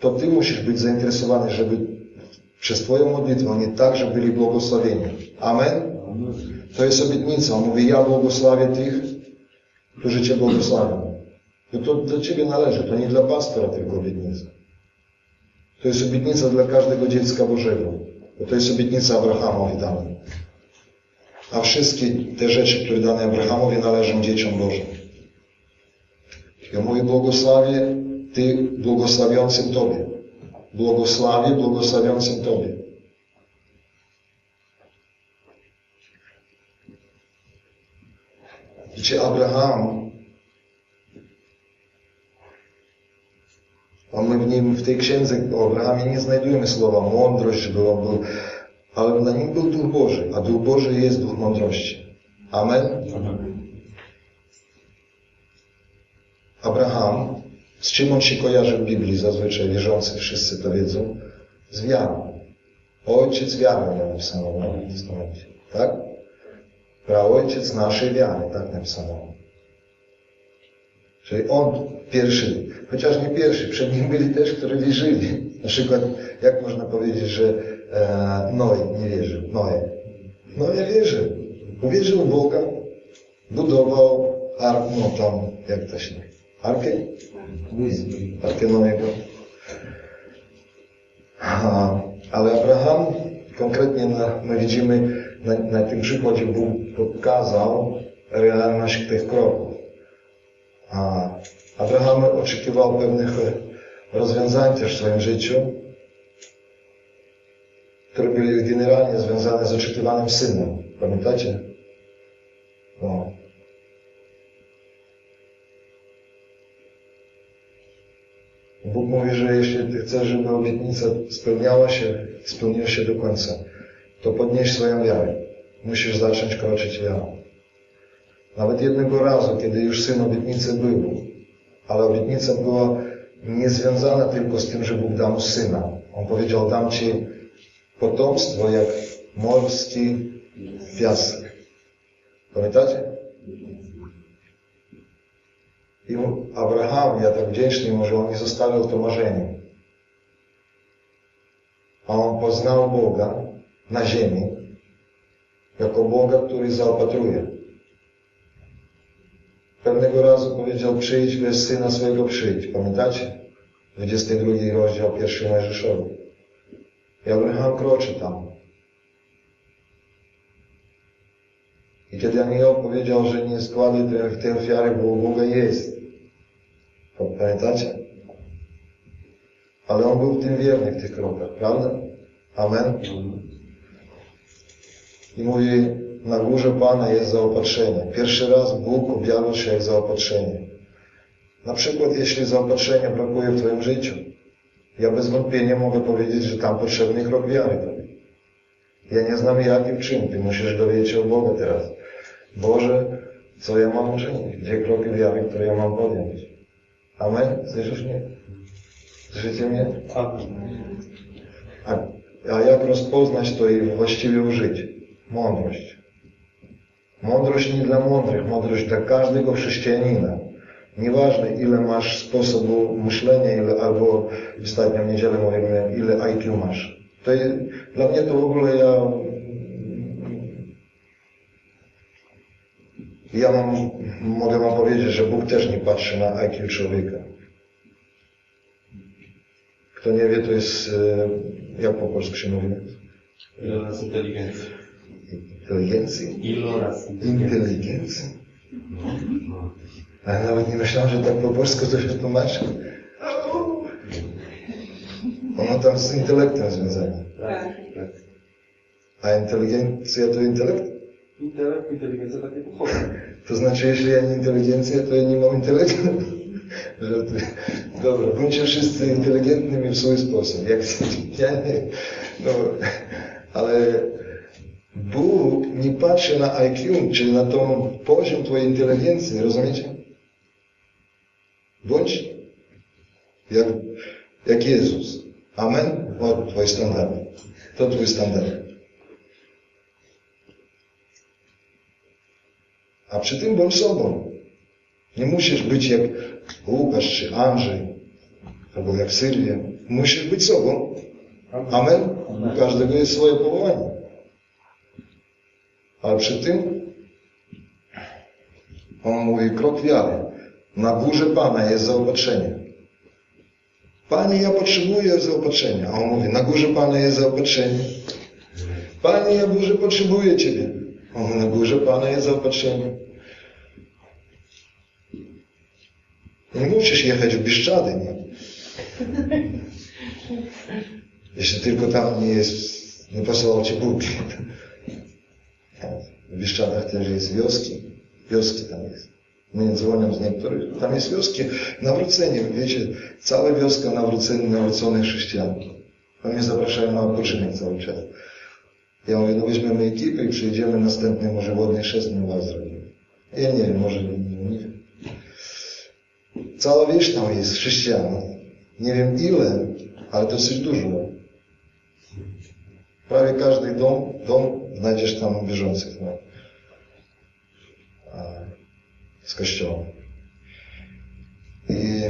S1: to Ty musisz być zainteresowany, żeby przez Twoją modlitwę oni także byli błogosławieni. Amen? To jest obietnica. On mówi, ja błogosławię tych, którzy Cię błogosławią. No to do Ciebie należy, to nie dla pastora tylko obietnica. To jest obietnica dla każdego dziecka Bożego. Bo to jest obietnica Abrahamowi dana. A wszystkie te rzeczy, które dane Abrahamowi, należą dzieciom Bożym. Ja mówię, błogosławię Ty błogosławiącym Tobie. Błogosławię błogosławiącym Tobie. Wiecie, Abraham, a my w nim, w tej księdze o Abrahamie nie znajdujemy słowa mądrość, żeby on był ale na nim był Duch Boży, a Duch Boży jest Duch mądrości. Amen? Abraham, z czym on się kojarzy w Biblii, zazwyczaj wierzący wszyscy to wiedzą, z wiarą. Ojciec wiary napisano w Nowym Testamencie. Tak? Praojciec naszej wiary, tak napisano. Czyli on pierwszy, chociaż nie pierwszy, przed nim byli też, którzy wierzyli. Na przykład, jak można powiedzieć, że e, Noe nie wierzył. Noe. Noe wierzył. Uwierzył w Boga, budował ark, no tam, jak to się Arkę? Arkę Noego. Ale Abraham, konkretnie na, my widzimy, na, na tym przykładzie Bóg pokazał realność tych kroków. A Abraham oczekiwał pewnych rozwiązań też w swoim życiu, które były generalnie związane z oczekiwanym synem. Pamiętacie? No. Bóg mówi, że jeśli Ty chcesz, żeby obietnica spełniała się, spełniła się do końca, to podnieś swoją wiarę. Musisz zacząć kroczyć wiarą. Nawet jednego razu, kiedy już syn obietnicy był, ale obietnica była niezwiązana tylko z tym, że Bóg dał mu syna. On powiedział, dam Ci potomstwo jak morski piasek. Pamiętacie? I Abraham, ja tak wdzięczny mu, że on mi zostawił marzenie. A on poznał Boga na ziemi jako Boga, który zaopatruje. Pewnego razu powiedział, przyjdź bez Syna swojego przyjdź. Pamiętacie? 22 rozdział, pierwszy Mojżeszowy. I Abraham kroczy tam. I kiedy anioł powiedział, że nie składaj tej, ofiary, bo Boga jest. Pamiętacie? Ale on był w tym wierny, w tych krokach, prawda? Amen? I mówi, na górze Pana jest zaopatrzenie. Pierwszy raz Bóg objawił się jak zaopatrzenie. Na przykład, jeśli zaopatrzenia brakuje w Twoim życiu, ja bez wątpienia mogę powiedzieć, że tam potrzebny krok wiary Tobie. Ja nie znam jak i w czym. Ty musisz dowiedzieć się od Boga teraz. Boże, co ja mam uczynić? Gdzie kroki wiary, które ja mam podjąć? Amen? Słyszysz mnie? Słyszycie mnie? A, a jak rozpoznać to i właściwie użyć? Mądrość. Mądrość nie dla mądrych, mądrość dla każdego chrześcijanina. Nieważne, ile masz sposobu myślenia, ile, albo w ostatnią niedzielę mówimy, ile IQ masz. To jest, dla mnie to w ogóle ja ja mam, mogę wam powiedzieć, że Bóg też nie patrzy na IQ człowieka. Kto nie wie, to jest, e, jak po polsku się mówi?
S2: Iloraz inteligencji.
S1: Inteligencji?
S2: Iloraz
S1: Inteligencji? Ale nawet nie myślałem, że tak po polsku to się tłumaczy. Ono tam z intelektem związane.
S2: Tak. tak.
S1: A inteligencja to intelekt?
S2: Intelekt, inteligencja takie pochodzą.
S1: To znaczy, jeśli ja nie inteligencja, to ja nie mam intelektu. Dobra, bądźcie wszyscy inteligentnymi w swój sposób. Jak ja nie, no, ale Bóg nie patrzy na IQ, czyli na tą poziom Twojej inteligencji, rozumiecie? Bądź jak, jak Jezus. Amen? O, Twoje standardy. To Twój standard. A przy tym bądź sobą. Nie musisz być jak Łukasz czy Andrzej, albo jak Sylwia. Musisz być sobą. Amen? U każdego jest swoje powołanie. Ale przy tym on mówi krok wiary. Na górze Pana jest zaopatrzenie. Panie, ja potrzebuję zaopatrzenia. A on mówi, na górze Pana jest zaopatrzenie. Panie, ja górze potrzebuję Ciebie. A on mówi, na górze Pana jest zaopatrzenie. Nie musisz jechać w Bieszczady, nie? Jeśli tylko tam nie jest, nie pasował Ci Bóg. W Bieszczadach też jest wioski. Wioski tam jest. Nie dzwonią z niektórych. Tam jest wioski. Nawrócenie. Wiecie, cała wioska nawrócenie, nawróconych chrześcijan. Oni mnie zapraszają na odpoczynek cały czas. Ja mówię, no weźmiemy ekipę i przyjedziemy następny, może wodny chrzest u was zrobimy. Ja nie wiem, może. Cała tam jest chrześcijan. Nie wiem ile, ale dosyć dużo. Prawie każdy dom, dom znajdziesz tam wierzących. No. Z kościoła. I,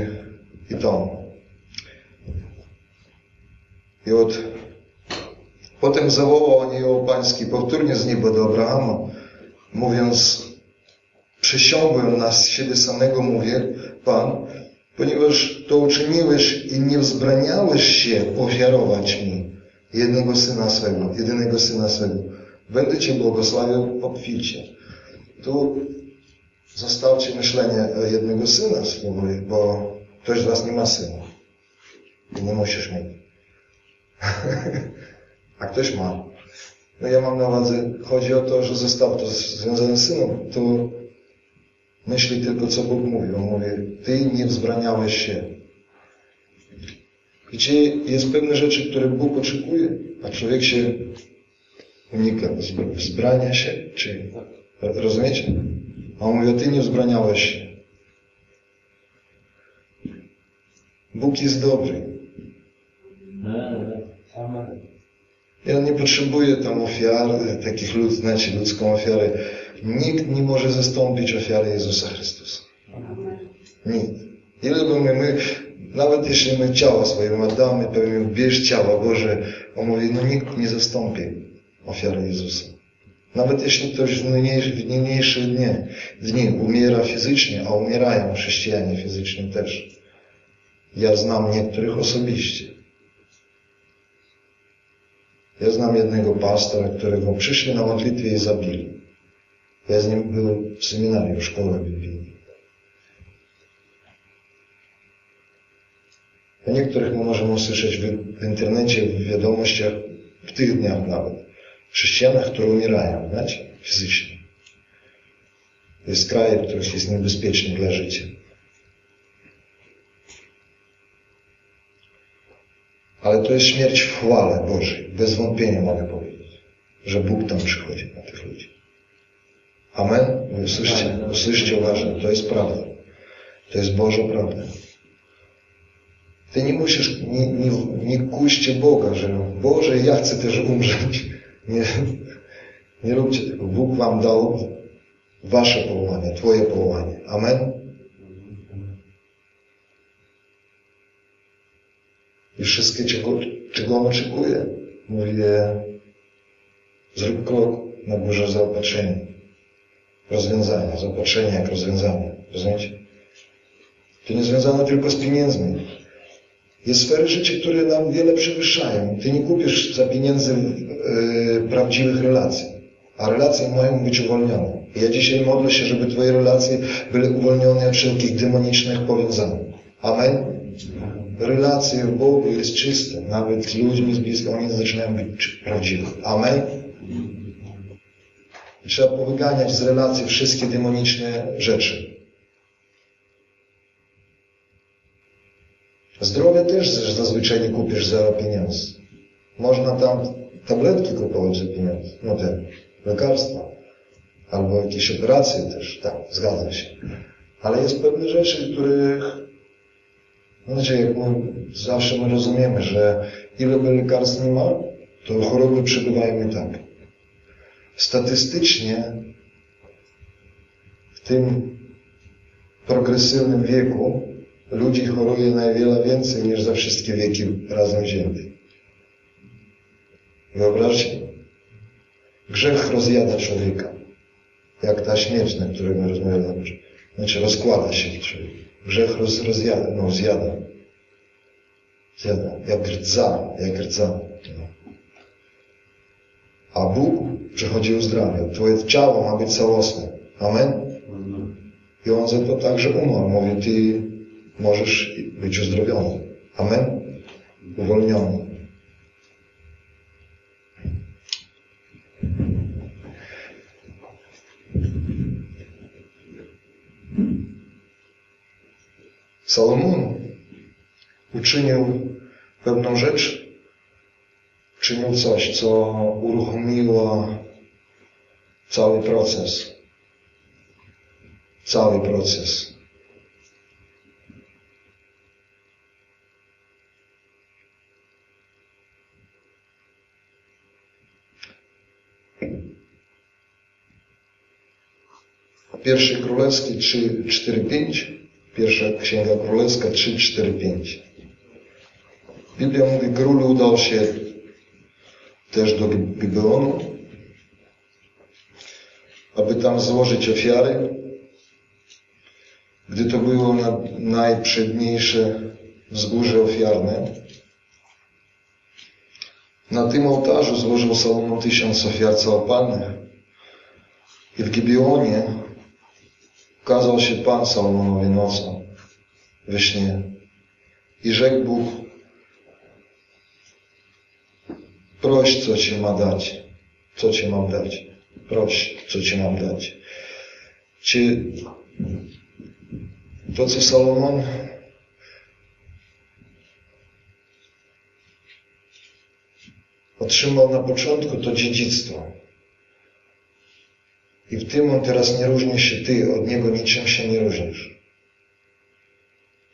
S1: i to. I od potem zawołał anioł pański powtórnie z nieba do Abrahama, mówiąc przysiągłem na siebie samego, mówię, Pan, ponieważ to uczyniłeś i nie wzbraniałeś się ofiarować mi jednego syna swego, jedynego syna swego. Będę Cię błogosławił obficie. Tu zostawcie myślenie jednego syna swego, bo ktoś z Was nie ma syna. I nie musisz mieć. A ktoś ma. No ja mam na uwadze, chodzi o to, że został to związane z synem. Tu myśli tylko, co Bóg mówi. On mówi, Ty nie wzbraniałeś się. Gdzie jest pewne rzeczy, które Bóg oczekuje, a człowiek się unika. Wzbrania się, czy... Rozumiecie? A on mówi, Ty nie wzbraniałeś się. Bóg jest dobry. Ja nie potrzebuję tam ofiar, takich lud, znacie, ludzką ofiarę. Nikt nie może zastąpić ofiary Jezusa Chrystusa. Nikt. Ile by my, my, nawet jeśli my ciała swoje oddamy, powiemy, bierz ciała Boże, on mówi, no nikt nie zastąpi ofiary Jezusa. Nawet jeśli ktoś w niniejszych dni, dni umiera fizycznie, a umierają chrześcijanie fizycznie też. Ja znam niektórych osobiście. Ja znam jednego pastora, którego przyszli na modlitwie i zabili. Ja z nim był w seminarium, w szkole biblijnej. O niektórych my możemy usłyszeć w, internecie, w wiadomościach, w tych dniach nawet. Chrześcijanach, które umierają, znacie, fizycznie. Jest kraje, w których jest niebezpiecznie dla życia. Ale to jest śmierć w chwale Bożej. Bez wątpienia mogę powiedzieć, że Bóg tam przychodzi na tych ludzi. Amen? Usłyszcie, usłyszcie uważnie, to jest prawda. To jest Boża prawda. Ty nie musisz, nie, nie, nie kuście Boga, że Boże, ja chcę też umrzeć. Nie, nie róbcie tego. Bóg wam dał wasze powołanie, Twoje powołanie. Amen? I wszystkie, czego, czego on oczekuje. Mówię, zrób krok na górze zaopatrzenia. Rozwiązania, zaopatrzenia jak rozwiązanie. Rozumiecie? To nie związane tylko z pieniędzmi. Jest sfery życia, które nam wiele przewyższają. Ty nie kupisz za pieniędzy yy, prawdziwych relacji, a relacje mają być uwolnione. I ja dzisiaj modlę się, żeby Twoje relacje były uwolnione od wszelkich demonicznych powiązań. Amen? Relacje w Bogu jest czyste. Nawet z ludźmi z blisko, oni zaczynają być prawdziwe. Amen? Trzeba powyganiać z relacji wszystkie demoniczne rzeczy. Zdrowie też zazwyczaj nie kupisz za pieniądze. Można tam tabletki kupować za pieniądze, no te lekarstwa, albo jakieś operacje też, tak, zgadza się. Ale jest pewne rzeczy, których, no znaczy, jak my zawsze my rozumiemy, że ile by lekarstw nie ma, to choroby przybywają i tak. Statystycznie w tym progresywnym wieku ludzi choruje najwiele więcej niż za wszystkie wieki razem wzięte. Wyobraźcie. Grzech rozjada człowieka. Jak ta śmierć, na której my rozmawiamy. Znaczy rozkłada się w człowieku. Grzech roz, rozjada, no zjada. Zjada. Jak rdza, jak rdza. No. A Bóg przychodzi uzdrawia. Twoje ciało ma być całosne. Amen? I On za to także umarł. Mówi, Ty możesz być uzdrowiony. Amen? Uwolniony. Salomon uczynił pewną rzecz, czynił coś, co uruchomiło cały proces. Cały proces. Pierwszy Królewski 3, 4, 5. Pierwsza Księga Królewska 3, 4, 5. Biblia mówi, król udał się też do Gibeonu, aby tam złożyć ofiary gdy to było na, najprzedniejsze wzgórze ofiarne, na tym ołtarzu złożył Salomon tysiąc ofiar całopalnych. I w Gibionie ukazał się Pan Salomonowi nocą we śnie. I rzekł Bóg, proś, co Ci ma dać. Co Ci mam dać? Proś, co Ci mam dać. Czy to, co Salomon otrzymał na początku, to dziedzictwo. I w tym on teraz nie różni się ty, od niego niczym się nie różnisz.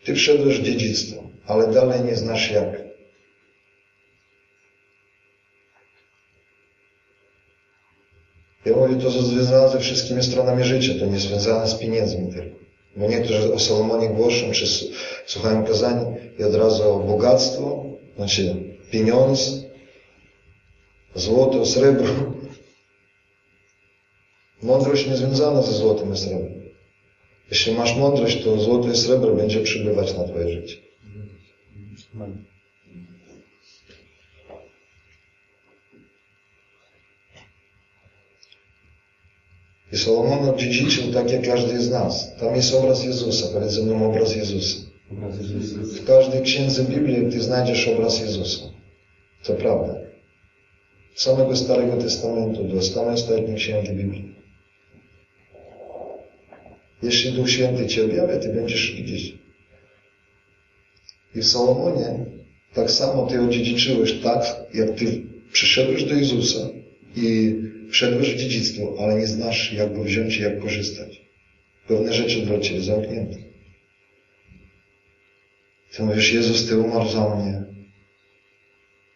S1: Ty wszedłeś w dziedzictwo, ale dalej nie znasz jak. Ja mówię to związane ze wszystkimi stronami życia, to nie związane z pieniędzmi tylko. Bo niektórzy o Salomonie głoszą, czy słuchają kazań i od razu o bogactwo, znaczy pieniądz, złoto, srebro. Mądrość nie związana ze złotem i srebrem. Jeśli masz mądrość, to złoto i srebro będzie przybywać na Twoje życie. I Salomon odziedziczył tak jak każdy z nas. Tam jest obraz Jezusa. Powiedz ze mną obraz Jezusa. W każdej księdze Biblii Ty znajdziesz obraz Jezusa. To prawda. Z samego Starego Testamentu do samej ostatniej księgi Biblii. Jeśli Duch Święty Ci objawia, Ty będziesz widzieć. I w Salomonie tak samo Ty odziedziczyłeś tak, jak Ty przyszedłeś do Jezusa i wszedłeś w dziedzictwo, ale nie znasz, jak go wziąć i jak korzystać. Pewne rzeczy dla Ciebie zamknięte. Ty mówisz, Jezus, Ty umarł za mnie.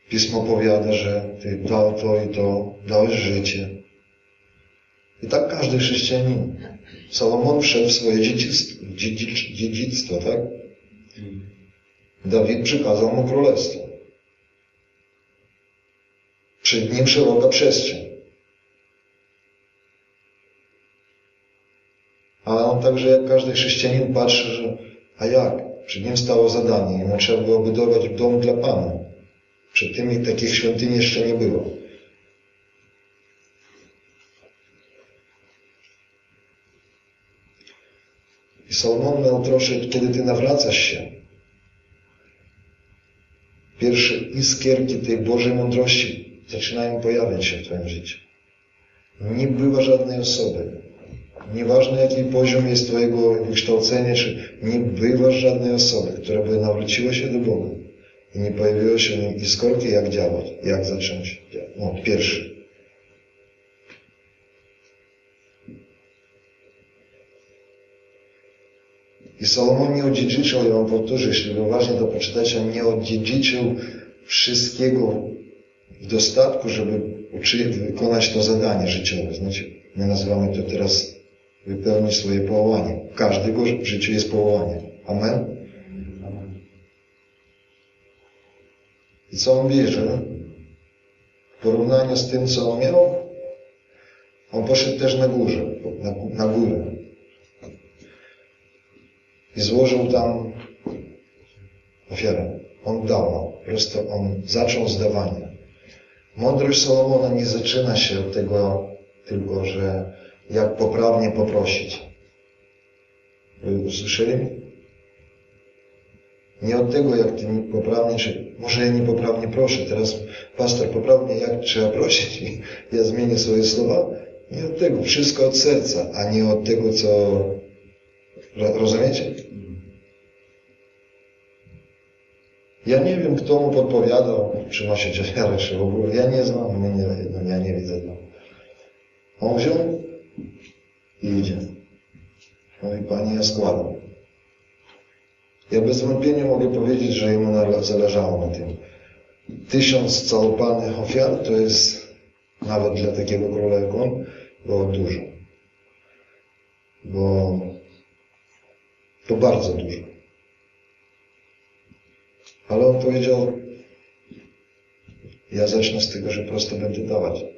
S1: Pismo powiada, że Ty dał to i to, dałeś życie. I tak każdy chrześcijanin. Salomon wszedł w swoje dziedzictwo, dziedzictwo tak? Dawid przykazał mu królestwo. Przed nim szeroka przestrzeń. A on także, jak każdy chrześcijanin, patrzy, że a jak? Przed nim stało zadanie. Jemu trzeba było budować dom dla Pana. Przed tym takich świątyń jeszcze nie było. I Salomon miał troszkę, kiedy Ty nawracasz się, pierwsze iskierki tej Bożej mądrości zaczynają pojawiać się w Twoim życiu. Nie była żadnej osoby, nieważne jaki poziom jest Twojego wykształcenia, czy nie bywa żadnej osoby, która by nawróciła się do Boga i nie pojawiło się nim iskorki, jak działać, jak zacząć. No, pierwszy. I Salomon nie odziedziczył, ja wam powtórzę, jeśli by uważnie to poczytać, on nie odziedziczył wszystkiego w dostatku, żeby wykonać to zadanie życiowe. Znaczy, my nazywamy to teraz wypełnić swoje powołanie. Każdego w życiu jest powołanie. Amen? I co on bierze? W porównaniu z tym, co on miał, on poszedł też na górze, na, na górę. I złożył tam ofiarę. On dał, po prostu on zaczął zdawanie. Mądrość Salomona nie zaczyna się od tego tylko, że jak poprawnie poprosić. Usłyszeli Nie od tego, jak ty poprawnie, czy może ja niepoprawnie proszę, teraz pastor poprawnie, jak trzeba prosić i ja zmienię swoje słowa. Nie od tego, wszystko od serca, a nie od tego, co rozumiecie? Ja nie wiem, kto mu podpowiadał przynosić ofiarę, czy w ogóle. Ja nie znam, mnie nie, ja nie widzę. On wziął i idzie. Mówi, Pani, ja składam. Ja bez wątpienia mogę powiedzieć, że jemu zależało na tym. Tysiąc całopalnych ofiar to jest nawet dla takiego króla jak on było dużo. Bo to bardzo dużo. Ale on powiedział, ja zacznę z tego, że prosto będę dawać.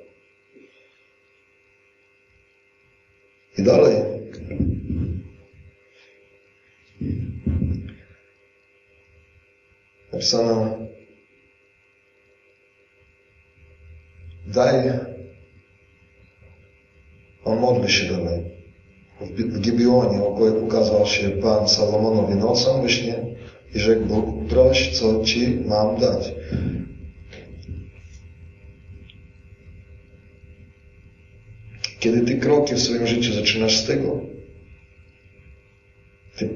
S1: i dalej. Napisano daj a modlę się dalej. W Gibionie ukazał się Pan Salomonowi nocą we śnie i rzekł Bóg, proś, co Ci mam dać. Kiedy Ty kroki w swoim życiu zaczynasz z tego, ty,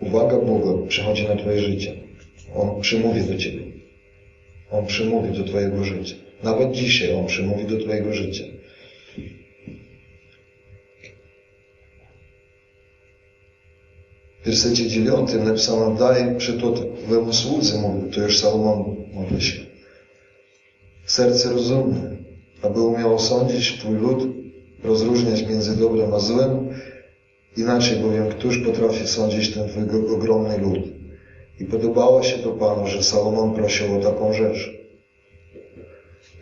S1: uwaga Boga przychodzi na Twoje życie. On przemówi do Ciebie. On przemówi do Twojego życia. Nawet dzisiaj On przemówi do Twojego życia. W wersecie dziewiątym napisano Daj przytotowemu słudzy, mówi, to już Salomon modli się. Serce rozumne, aby umiało sądzić Twój lud, rozróżniać między dobrem a złem, inaczej bowiem któż potrafi sądzić ten ogromny lud. I podobało się to Panu, że Salomon prosił o taką rzecz.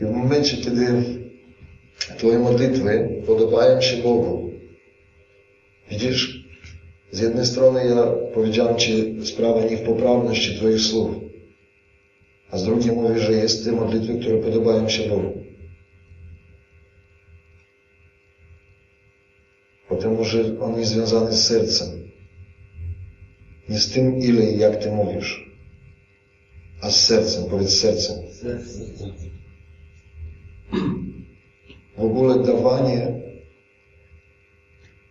S1: I w momencie, kiedy Twoje modlitwy podobają się Bogu, widzisz, z jednej strony ja powiedziałem Ci sprawę nie w poprawności Twoich słów, a z drugiej mówię, że jest te modlitwy, które podobają się Bogu. Potem że on jest związany z sercem. Nie z tym, ile i jak Ty mówisz, a z sercem, powiedz sercem. W ogóle dawanie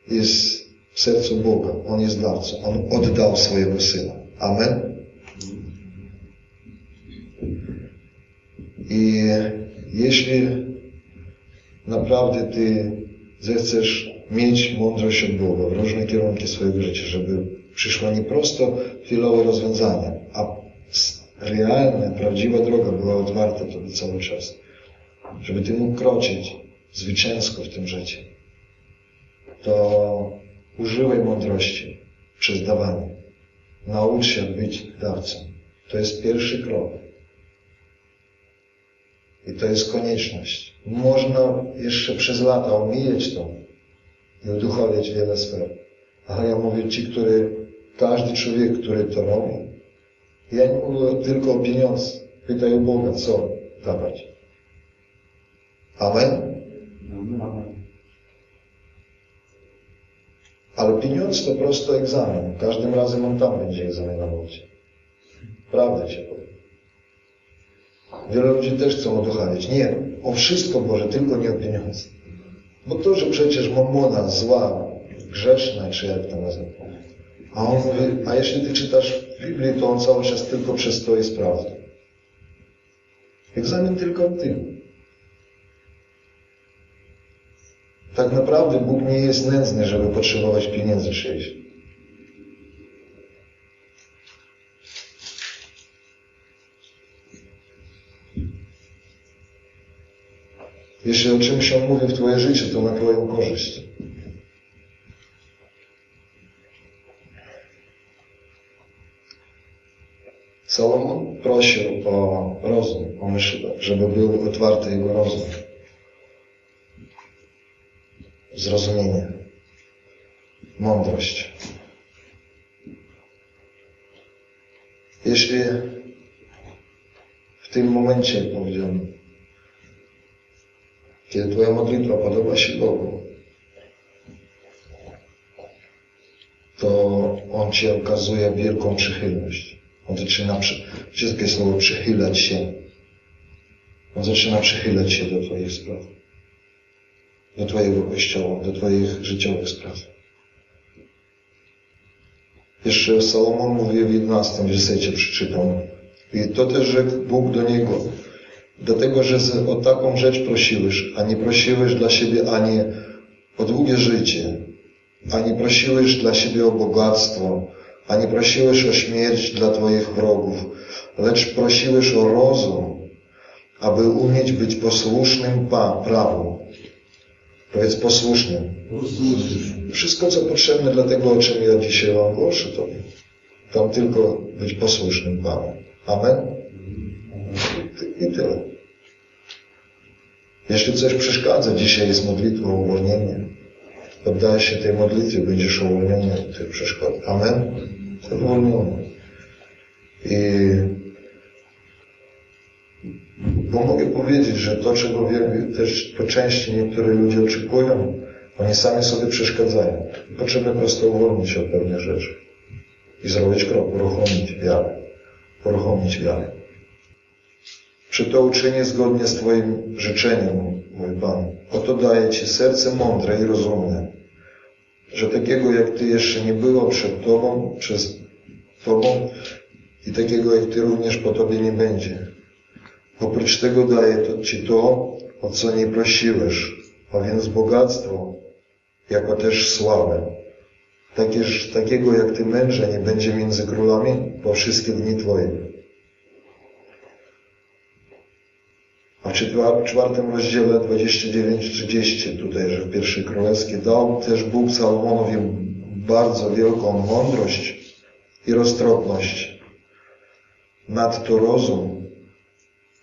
S1: jest w sercu Boga. On jest dawcą. On oddał swojego Syna. Amen. I jeśli naprawdę Ty zechcesz mieć mądrość od Boga w różne kierunki swojego życia, żeby przyszło nie prosto chwilowe rozwiązania, a realna, prawdziwa droga była otwarta Tobie cały czas. Żeby Ty mógł kroczyć zwycięsko w tym życiu. To używaj mądrości przez dawanie. Naucz się być dawcą. To jest pierwszy krok. I to jest konieczność. Można jeszcze przez lata omijać to i uduchowiać wiele sfer. Ale ja mówię ci, który, każdy człowiek, który to robi, ja nie mówię tylko o pieniądze. Pytaj u Boga, co dawać. Amen? Ale pieniądz to prosto egzamin. Każdym razem on tam będzie egzaminował cię. Prawdę cię powiem. Wiele ludzi też chcą uduchawiać. Nie, o wszystko Boże, tylko nie o pieniądze. Bo to, że przecież mamona zła, grzeszna, czy jak to nazywa. A on mówi, a jeśli ty czytasz w Biblii, to on cały czas tylko przez to jest prawdą. Egzamin tylko o tym. Tak naprawdę Bóg nie jest nędzny, żeby potrzebować pieniędzy czyjś. Jeśli o czymś On mówi w Twoje życie, to na Twoją korzyść. Salomon prosił o rozum, o myśl, żeby był otwarty jego rozum. Zrozumienie. Mądrość. Jeśli w tym momencie, powiedziałem, kiedy Twoja modlitwa podoba się Bogu, to On Ci okazuje wielką przychylność. On zaczyna, wszystkie słowo przychylać się. On zaczyna przychylać się do Twoich spraw. Do Twojego Kościoła, do Twoich życiowych spraw. Jeszcze Salomon mówi w 11 wersecie, przeczytam. I to też rzekł Bóg do niego. Dlatego, że o taką rzecz prosiłeś, a nie prosiłeś dla siebie ani o długie życie, ani prosiłeś dla siebie o bogactwo, ani prosiłeś o śmierć dla Twoich wrogów, lecz prosiłeś o rozum, aby umieć być posłusznym prawu. Powiedz posłusznym. Wszystko, co potrzebne dla tego, o czym ja dzisiaj Wam głoszę, to tam tylko być posłusznym Panu. Amen? I tyle. Jeśli coś przeszkadza, dzisiaj jest modlitwa o uwolnienie. Oddaj się tej modlitwie, będziesz uwolniony od tych przeszkód. Amen? Uwolniony. I Bo mogę powiedzieć, że to, czego też po części niektórzy ludzie oczekują, oni sami sobie przeszkadzają. Potrzebne prosto uwolnić się od pewnych rzeczy i zrobić krok, uruchomić wiarę. Uruchomić wiarę. Czy to uczynię zgodnie z Twoim życzeniem, mój Pan? Oto daję Ci serce mądre i rozumne, że takiego jak Ty jeszcze nie było przed Tobą, przez Tobą i takiego jak Ty również po Tobie nie będzie. Oprócz tego daję Ci to, o co nie prosiłeś, a więc bogactwo, jako też sławę. Takież, takiego jak Ty męża nie będzie między królami po wszystkie dni Twoje. A w czwartym rozdziale 29-30 tutaj, że w pierwszej królewskiej dał też Bóg Salomonowi bardzo wielką mądrość i roztropność. Nadto rozum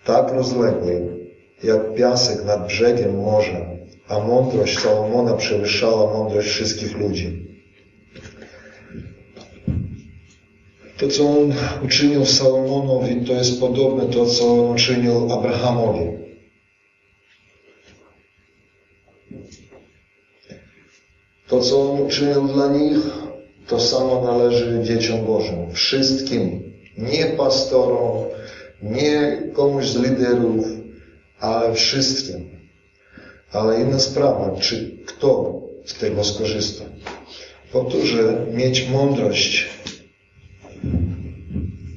S1: tak rozległy, jak piasek nad brzegiem morza, a mądrość Salomona przewyższała mądrość wszystkich ludzi. To, co on uczynił Salomonowi, to jest podobne to, co on uczynił Abrahamowi. To, co on uczynił dla nich, to samo należy dzieciom Bożym. Wszystkim. Nie pastorom, nie komuś z liderów, ale wszystkim. Ale inna sprawa, czy kto z tego skorzysta. Powtórzę, mieć mądrość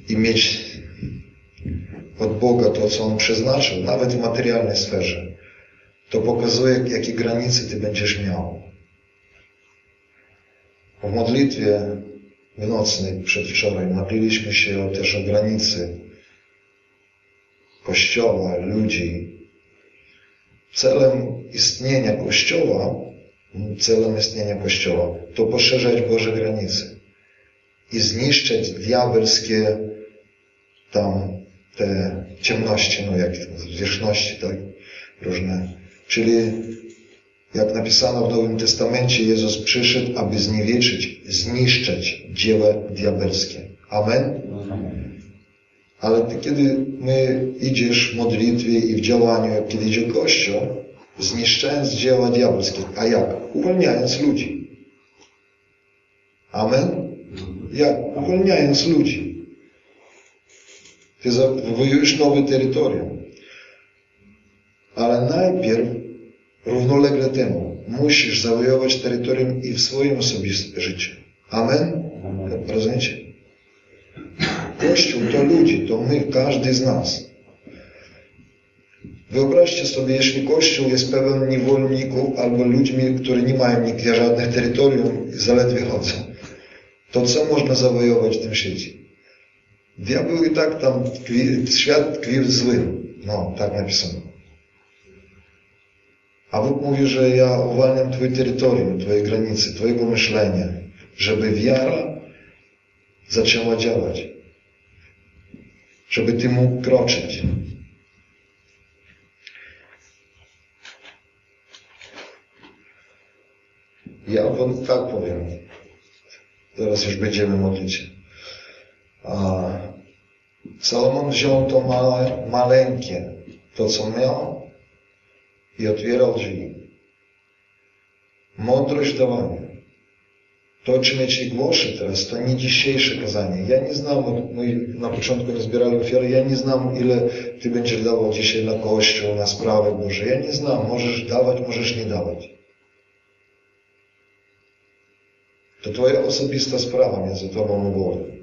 S1: i mieć od Boga to, co On przeznaczył, nawet w materialnej sferze, to pokazuje, jakie granice Ty będziesz miał. W modlitwie nocnej przedwczoraj modliliśmy się też o granicy Kościoła, ludzi. Celem istnienia Kościoła, celem istnienia Kościoła to poszerzać Boże granice i zniszczyć diabelskie tam te ciemności, no jak zwierzchności, tak, różne. Czyli jak napisano w Nowym Testamencie, Jezus przyszedł, aby zniewieczyć, zniszczyć dzieła diabelskie. Amen? Ale ty, kiedy my idziesz w modlitwie i w działaniu, kiedy idzie Kościół, zniszczając dzieła diabelskie. A jak? Uwalniając ludzi. Amen? Jak? Uwalniając ludzi. Ty zawojujesz nowe terytorium. Ale najpierw, równolegle temu, musisz zawojować terytorium i w swoim osobistym życiu. Amen? Rozumiecie? Kościół to ludzi, to my, każdy z nas. Wyobraźcie sobie, jeśli Kościół jest pełen niewolników albo ludźmi, którzy nie mają nigdzie żadnych terytorium i zaledwie chodzą, to co można zawojować w tym świecie? Diabeł i tak tam tkwi, świat tkwi w złym. No, tak napisano. A Bóg mówi, że ja uwalniam Twoje terytorium, Twoje granice, Twojego myślenia, żeby wiara zaczęła działać żeby Ty mógł kroczyć. Ja wam tak powiem. Teraz już będziemy modlić. A Salomon wziął to małe, maleńkie, to co miał i otwierał drzwi. Mądrość dawania. To, o czym ja Ci głoszę teraz, to nie dzisiejsze kazanie. Ja nie znam, my na początku nie zbierali ofiary, ja nie znam, ile Ty będziesz dawał dzisiaj na Kościół, na sprawę Boże. Ja nie znam. Możesz dawać, możesz nie dawać. To Twoja osobista sprawa między Tobą a Bogiem.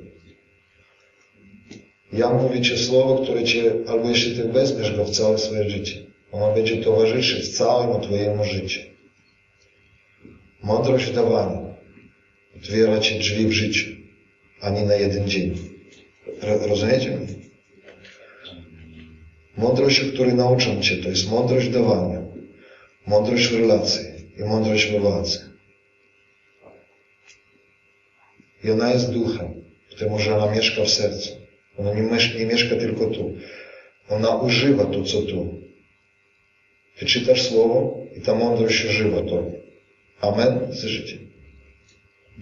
S1: Ja mówię Ci słowo, które Cię, albo jeśli Ty wezmiesz go w całe swoje życie, ono będzie towarzyszyć całemu Twojemu życiu. Mądrość w dawaniu otwiera Ci drzwi w życiu, a nie na jeden dzień. Rozumiecie mnie? Mądrość, której nauczą Cię, to jest mądrość dawania, mądrość w relacji i mądrość w władzy. I ona jest duchem, któremu, że ona mieszka w sercu. Ona nie, nie mieszka tylko tu. Ona używa to, co tu. Ty czytasz Słowo i ta mądrość używa to. Amen? Słyszycie?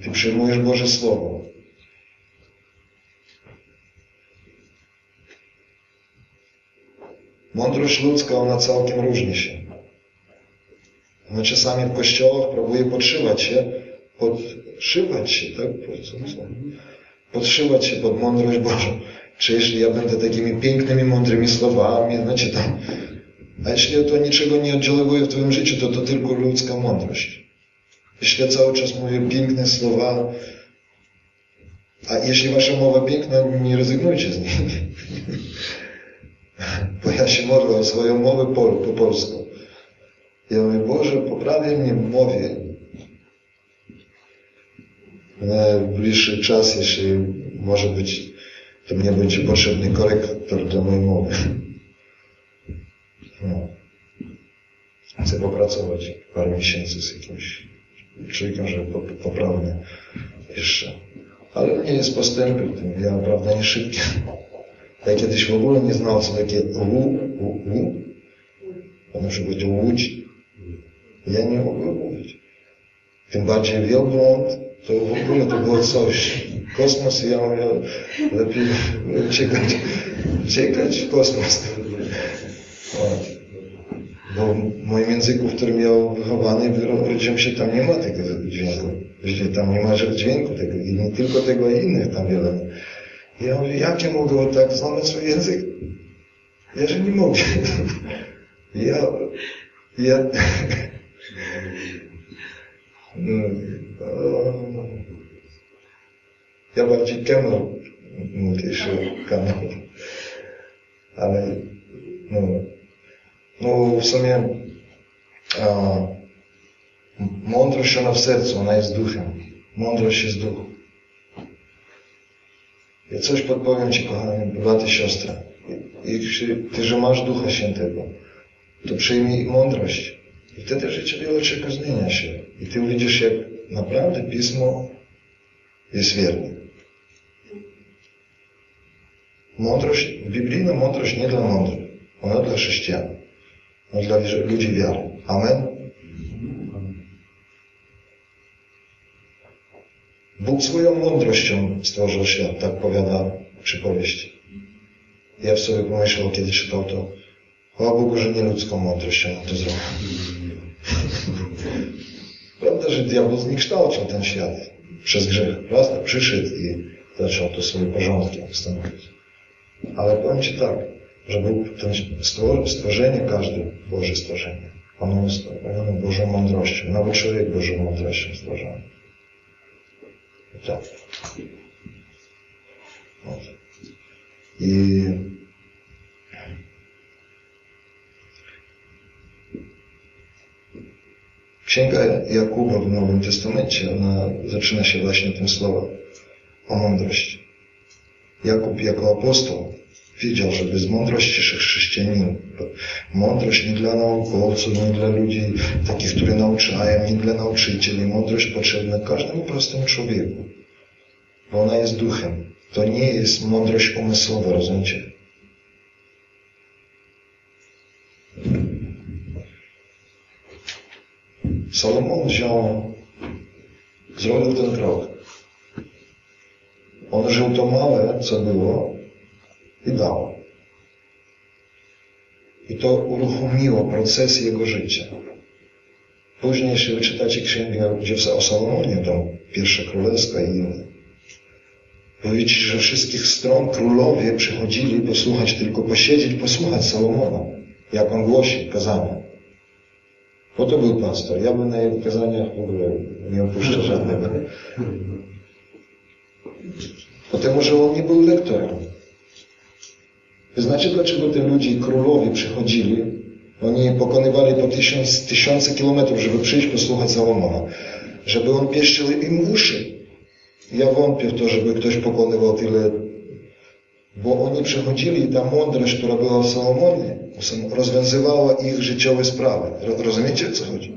S1: Ty przyjmujesz Boże Słowo. Mądrość ludzka, ona całkiem różni się. Ona czasami w kościołach próbuje podszywać się, podszywać się, tak? Podszywać się pod mądrość Bożą. Czy jeśli ja będę takimi pięknymi, mądrymi słowami, znaczy tam, a jeśli to niczego nie oddziałuje w Twoim życiu, to to tylko ludzka mądrość. Jeśli ja cały czas mówię piękne słowa, a jeśli Wasza mowa piękna, nie rezygnujcie z niej. Bo ja się modlę o swoją mowę po, po polsku. Ja mówię, Boże, poprawię mnie w mowie. Na bliższy czas, jeśli może być, to mnie będzie potrzebny korektor do mojej mowy. No. Chcę popracować parę miesięcy z jakimś człowiekiem, żeby poprawny jeszcze. Ale nie jest postępy w tym. Ja, prawda, nie szybki. Ja kiedyś w ogóle nie znał, co takie u, u, u. On już powiedział łódź. Ja nie mogłem mówić. Tym bardziej wielbłąd, to w ogóle to było coś. Kosmos, ja mówię, lepiej uciekać, uciekać w kosmos. Bo w moim języku, w którym ja wychowany, urodziłem się, tam nie ma tego dźwięku. Tam nie ma dźwięku tego i nie tylko tego, i innych tam wiele. Ja mówię, jak ja mogę tak znać swój język? Ja, że nie mogę. Ja, ja, ja bardziej kanał mniejszy kanał. Ale no, no w sumie a, mądrość ona w sercu, ona jest duchem. Mądrość jest duch. Ja coś podpowiem Ci, kochany brat i siostra. Jeśli Ty, że masz Ducha Świętego, to przyjmij mądrość. I wtedy życie wieleczego zmienia się. I Ty uwidzisz, jak naprawdę Pismo jest wierne. Mądrość, biblijna mądrość nie dla mądrych. Ona dla chrześcijan. Ona dla ludzi wiary. Amen? Bóg swoją mądrością stworzył świat, tak powiada przypowieść. Ja w sobie pomyślał, kiedy czytał to, chwała Bogu, że nie ludzką mądrością to zrobił. Prawda, że diabeł zniekształcił ten świat przez grzech. Raz przyszedł i zaczął to sobie porządkiem stanowić. Ale powiem Ci tak, że Bóg, stworzenie każde, Boże stworzenie, ono jest stworzone Bożą mądrością. Nawet człowiek Bożą mądrością stworzony. Tak. I Księga Jakuba w Nowym Testamencie, ona zaczyna się właśnie tym słowem o mądrości. Jakub jako apostoł wiedział, że bez mądrości chrześcijanin, mądrość nie dla naukowców, nie dla ludzi takich, które nauczają, nie dla nauczycieli, mądrość potrzebna każdemu prostemu człowieku, bo ona jest duchem. To nie jest mądrość umysłowa, rozumiecie? Salomon wziął, zrobił ten krok. On żył to małe, co było i dał. I to uruchomiło proces jego życia. Później, jeśli wyczytacie księgę, gdzie o Salomonie, tam pierwsza królewska i inne, powiecie, że wszystkich stron królowie przychodzili posłuchać, tylko posiedzieć, posłuchać Salomona, jak on głosi kazania. Bo to był pastor. Ja bym na jego kazaniach w ogóle nie opuszczał żadnego. Dlatego, że on nie był lektorem. Znacie, dlaczego te ludzie, królowie przychodzili? Oni pokonywali po tysiąc, tysiące kilometrów, żeby przyjść posłuchać Salomona. Żeby on pieszczył im uszy. Ja wątpię w to, żeby ktoś pokonywał tyle, bo oni przychodzili i ta mądrość, która była w Salomonie, rozwiązywała ich życiowe sprawy. Rozumiecie, o co chodzi?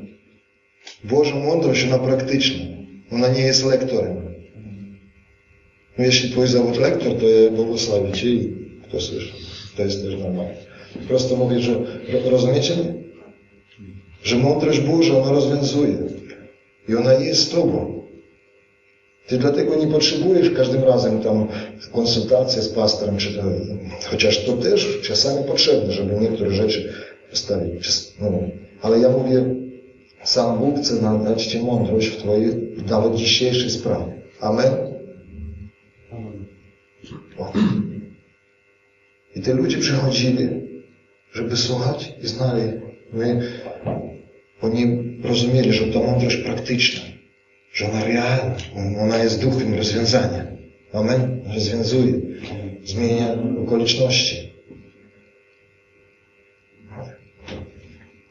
S1: Boża mądrość, ona praktyczna. Ona nie jest lektorem. No jeśli twój zawód lektor, to ja błogosławię Cię słyszy. To jest też normalne. Prosto mówię, że rozumiecie? Że mądrość Boża, ona rozwiązuje. I ona jest z Tobą. Ty dlatego nie potrzebujesz każdym razem tam konsultacji z pastorem, czy to, chociaż to też czasami potrzebne, żeby niektóre rzeczy postawić. No, ale ja mówię, sam Bóg chce dać Ci mądrość w Twojej nawet dzisiejszej sprawie. Amen? O. I te ludzie przychodzili, żeby słuchać i znali. My, oni rozumieli, że to mądrość praktyczna, że ona realna, ona jest duchem rozwiązania. Amen? Rozwiązuje, zmienia okoliczności.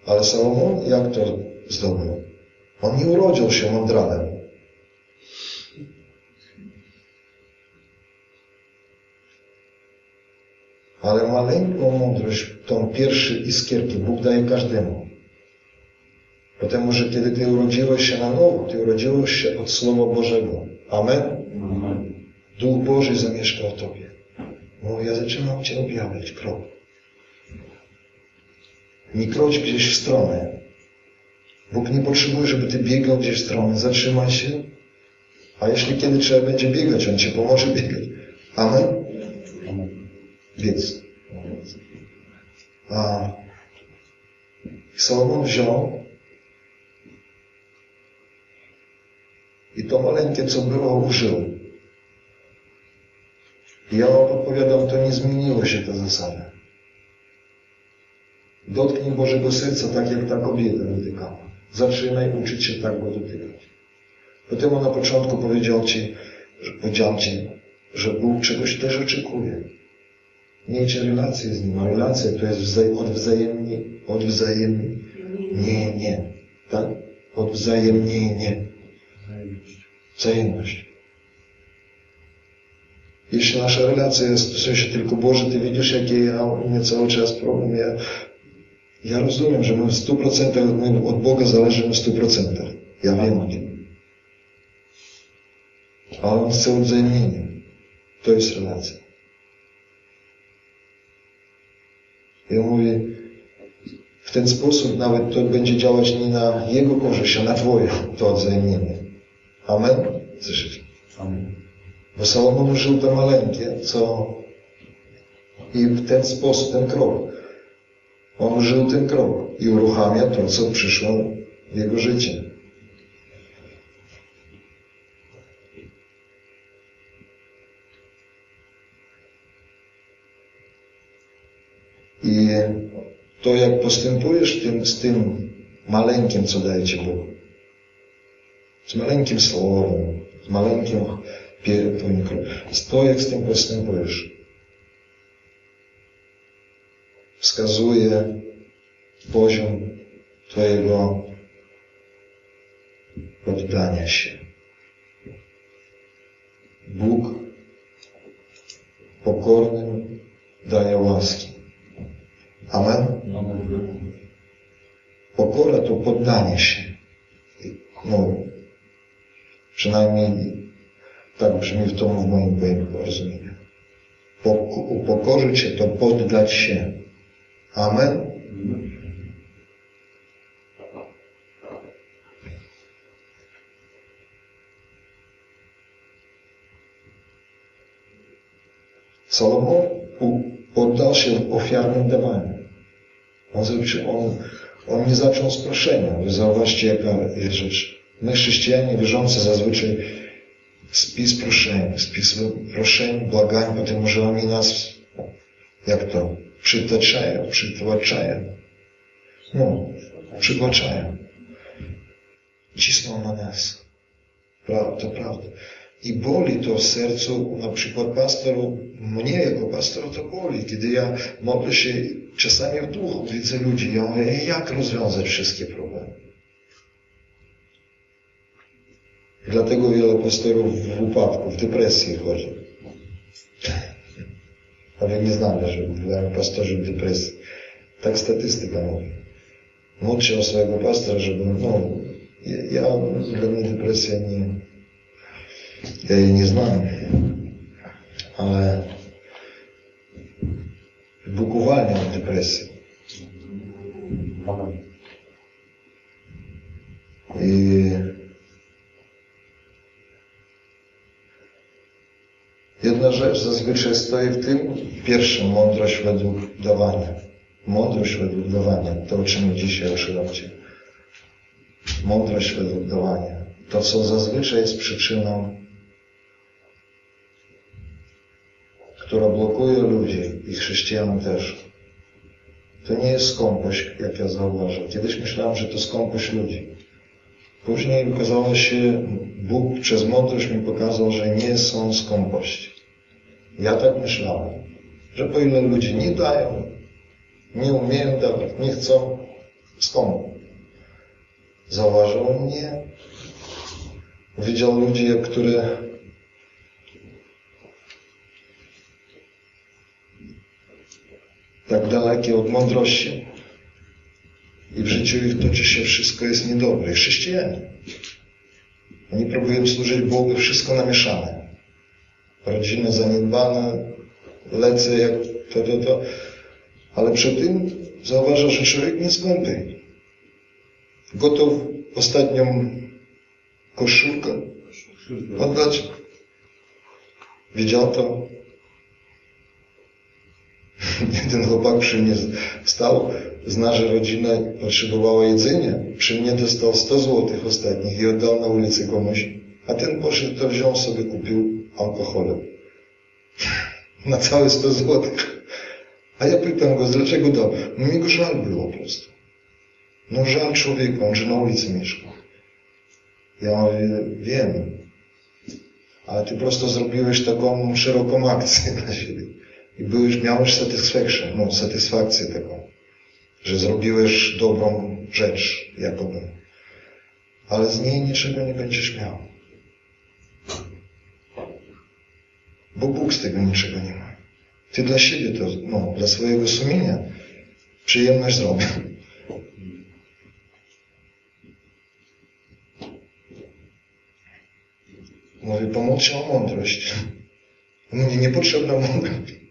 S1: Ale Salomon jak to zdobył? On nie urodził się mądralem. ale maleńką mądrość, tą pierwszy iskierki Bóg daje każdemu. Dlatego, że kiedy Ty urodziłeś się na nowo, Ty urodziłeś się od Słowa Bożego. Amen? Amen. Duch Boży zamieszka w Tobie. Mówi, ja zaczynam Cię objawiać, krok. Nie kroć gdzieś w stronę. Bóg nie potrzebuje, żeby Ty biegał gdzieś w stronę. Zatrzymaj się. A jeśli kiedy trzeba będzie biegać, On Ci pomoże biegać. Amen? Biec. A Salomon wziął i to maleńkie, co było, użył. I ja odpowiadam, to nie zmieniło się ta zasada. Dotknij Bożego serca tak, jak ta kobieta dotykała. Zaczynaj uczyć się tak go dotykać. Potem na początku powiedział Ci, że powiedział Ci, że Bóg czegoś też oczekuje. Miejcie relacje z Nim, a relacje to jest wzaj odwzajemnie, odwzajemnie, nie, tak? Odwzajemnienie. Wzajemność. Jeśli nasza relacja jest w sensie tylko Boże, Ty widzisz, jakie ja mnie cały czas problem. Ja, ja rozumiem, że my w stu procentach od Boga zależymy w stu procentach. Ja wiem o tym. Ale On chce odwzajemnienia. To jest relacja. Ja mówię, w ten sposób nawet to będzie działać nie na Jego korzyść, a na Twoje to odwzajemnienie. Amen? Słyszycie? Amen. Bo Salomon użył to maleńkie, co i w ten sposób, ten krok. On użył ten krok i uruchamia to, co przyszło w jego życie. I to, jak postępujesz tym, z tym maleńkim, co daje Ci Bóg, z maleńkim słowem, z maleńkim Twoim to, jak z tym postępujesz, wskazuje poziom Twojego poddania się. Bóg pokornym daje łaski. Amen? Pokora to poddanie się. No, przynajmniej tak brzmi w tym w moim rozumieniu. Upokorzyć się to poddać się. Amen? Salomon poddał się ofiarnym dawaniu. On, on, on nie zaczął z proszenia. Zauważcie, jaka jest rzecz. My, chrześcijanie wierzący, zazwyczaj spis proszeń, spis proszeń, błagań, potem że oni nas, jak to, przytaczają, przytłaczają. No, przytłaczają. Cisną na nas. Prawda, to prawda. I boli to w sercu, na przykład pastoru, mnie jako pastoru to boli, kiedy ja modlę się czasami w duchu, widzę ludzi, ja mówię, jak rozwiązać wszystkie problemy. Dlatego wiele pastorów w upadku, w depresji chodzi. Ale nie znamy, że bywają pastorzy w depresji. Tak statystyka mówi. Módl się o swojego pastora, żeby, no, ja, dla mnie depresja nie, ja jej nie znam, ale Bóg uwalnia od depresji. I ta rzecz zazwyczaj stoi w tym, pierwszym mądrość według dawania. Mądrość według dawania, to o czym dzisiaj o. Mądrość według dawania. To, co zazwyczaj jest przyczyną, która blokuje ludzi i chrześcijan też. To nie jest skąpość, jak ja zauważyłem. Kiedyś myślałem, że to skąpość ludzi. Później okazało się, Bóg przez mądrość mi pokazał, że nie są skąpość. Ja tak myślałem, że po ile ludzie nie dają, nie umieją dawać, nie chcą, skąd? Zauważył mnie. Widział ludzi, które tak dalekie od mądrości i w życiu ich toczy się wszystko jest niedobre. I chrześcijanie. Oni próbują służyć Bogu, wszystko namieszane. Rodziny zaniedbane, lecę jak to, to, to. Ale przy tym zauważa, że człowiek nie skąpy. Gotów ostatnią koszulkę oddać. Widział to? Jeden chłopak przy mnie stał, zna, że rodzina potrzebowała jedzenia. Przy mnie dostał 100 złotych ostatnich i oddał na ulicy komuś. A ten poszedł, to wziął sobie, kupił alkoholem. na całe 100 złotych. A ja pytam go, dlaczego dał? No mi go żal było po prostu. No żal człowieka, on że na ulicy mieszka. Ja mówię, wiem. Ale ty prosto zrobiłeś taką szeroką akcję dla siebie. I byłeś, miałeś satysfaction, no, satysfakcję tego, że zrobiłeś dobrą rzecz, jakoby. Ale z niej niczego nie będziesz miał. Bo Bóg z tego niczego nie ma. Ty dla siebie to, no, dla swojego sumienia przyjemność zrobił. Mówię, pomóc się o mądrość. Mnie niepotrzebna mądrość.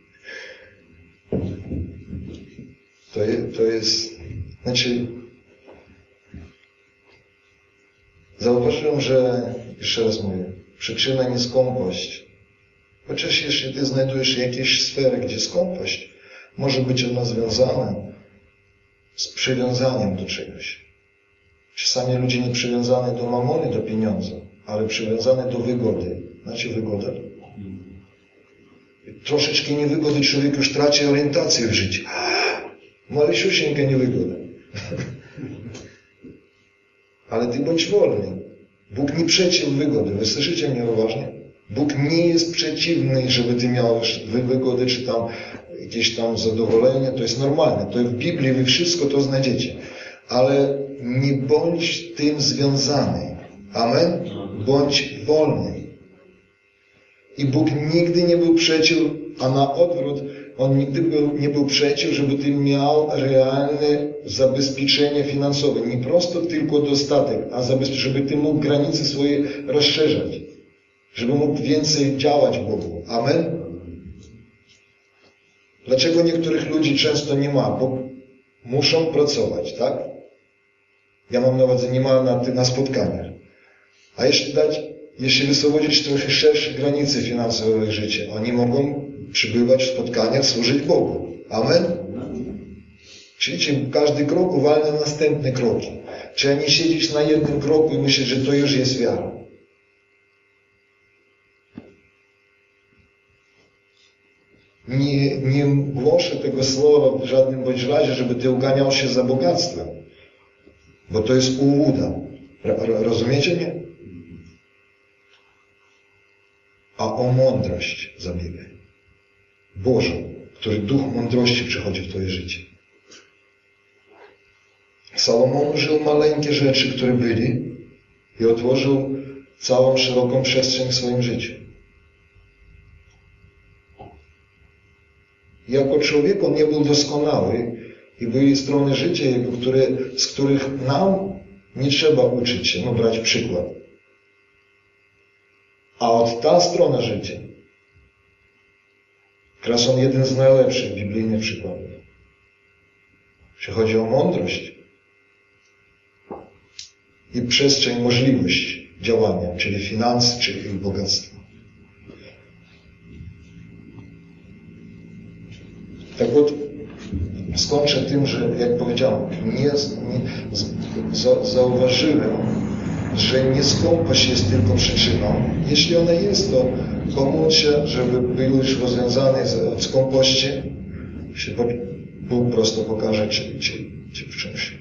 S1: To, to jest, znaczy, zauważyłem, że, jeszcze raz mówię, przyczyna nie skąpość. Chociaż jeśli ty znajdujesz jakieś sfery, gdzie skąpość, może być ona związana z przywiązaniem do czegoś. Czasami ludzie nie przywiązani do mamony, do pieniądza, ale przywiązane do wygody. Znaczy wygoda? Troszeczkę niewygody człowiek już traci orientację w życiu. Malusiusieńka niewygoda. Ale ty bądź wolny. Bóg nie przeciw wygody. Wy słyszycie mnie uważnie? Bóg nie jest przeciwny, żeby ty miałeś wygody, czy tam jakieś tam zadowolenie. To jest normalne. To w Biblii wy wszystko to znajdziecie. Ale nie bądź tym związany. Amen? Bądź wolny. I Bóg nigdy nie był przeciw, a na odwrót, On nigdy był, nie był przeciw, żeby Ty miał realne zabezpieczenie finansowe. Nie prosto tylko dostatek, a żeby Ty mógł granice swoje rozszerzać. Żeby mógł więcej działać Bogu. Amen? Dlaczego niektórych ludzi często nie ma? Bo muszą pracować, tak? Ja mam na uwadze, nie ma na, na spotkaniach. A jeśli dać jeśli wyswobodzić trochę szersze granice finansowe ich życia, oni mogą przybywać w spotkaniach, służyć Bogu. Amen? Czyli każdy krok uwalnia następne kroki. Trzeba nie siedzieć na jednym kroku i myśleć, że to już jest wiara. Nie, nie głoszę tego słowa w żadnym bądź razie, żeby ty uganiał się za bogactwem. Bo to jest ułuda. Rozumiecie mnie? a o mądrość zabiegaj. Bożą, który duch mądrości przychodzi w Twoje życie. Salomon żył maleńkie rzeczy, które byli i otworzył całą szeroką przestrzeń w swoim życiu. Jako człowiek on nie był doskonały i były strony życia jego, które, z których nam nie trzeba uczyć się, no brać przykład. A od ta strona życia, teraz on jeden z najlepszych biblijnych przykładów. Jeśli chodzi o mądrość i przestrzeń, możliwość działania, czyli finanse, czyli bogactwo. Tak вот, skończę tym, że jak powiedziałem, nie, nie za, zauważyłem, że nieskąpość jest tylko przyczyną. Jeśli ona jest, to pomóc się, żeby był już rozwiązany od skąpości, się Bóg prosto pokaże Ci, ci, ci w czymś.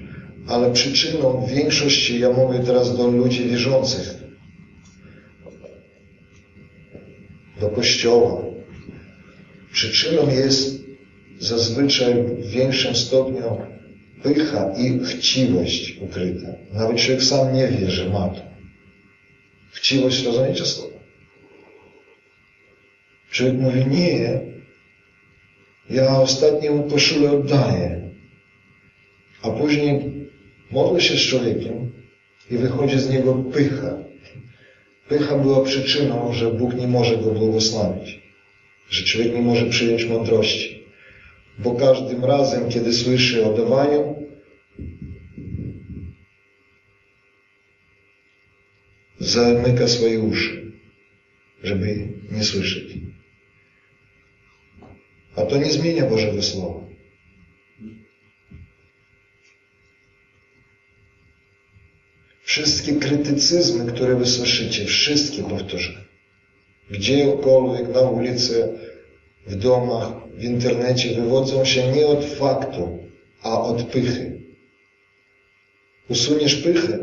S1: Ale przyczyną większości, ja mówię teraz do ludzi wierzących, do Kościoła, przyczyną jest zazwyczaj w większym stopniu pycha i chciwość ukryta. Nawet człowiek sam nie wie, że ma to. Chciwość, rozumiecie słowo? Człowiek mówi, nie, ja ostatniemu koszulę oddaję. A później modlę się z człowiekiem i wychodzi z niego pycha. Pycha była przyczyną, że Bóg nie może go błogosławić. Że człowiek nie może przyjąć mądrości. Bo każdym razem, kiedy słyszy o dawaniu, zamyka swoje uszy, żeby nie słyszeć. A to nie zmienia Bożego Słowa. Wszystkie krytycyzmy, które wy słyszycie, wszystkie powtórzę, gdziekolwiek na ulicy, w domach, w internecie, wywodzą się nie od faktu, a od pychy. Usuniesz pychę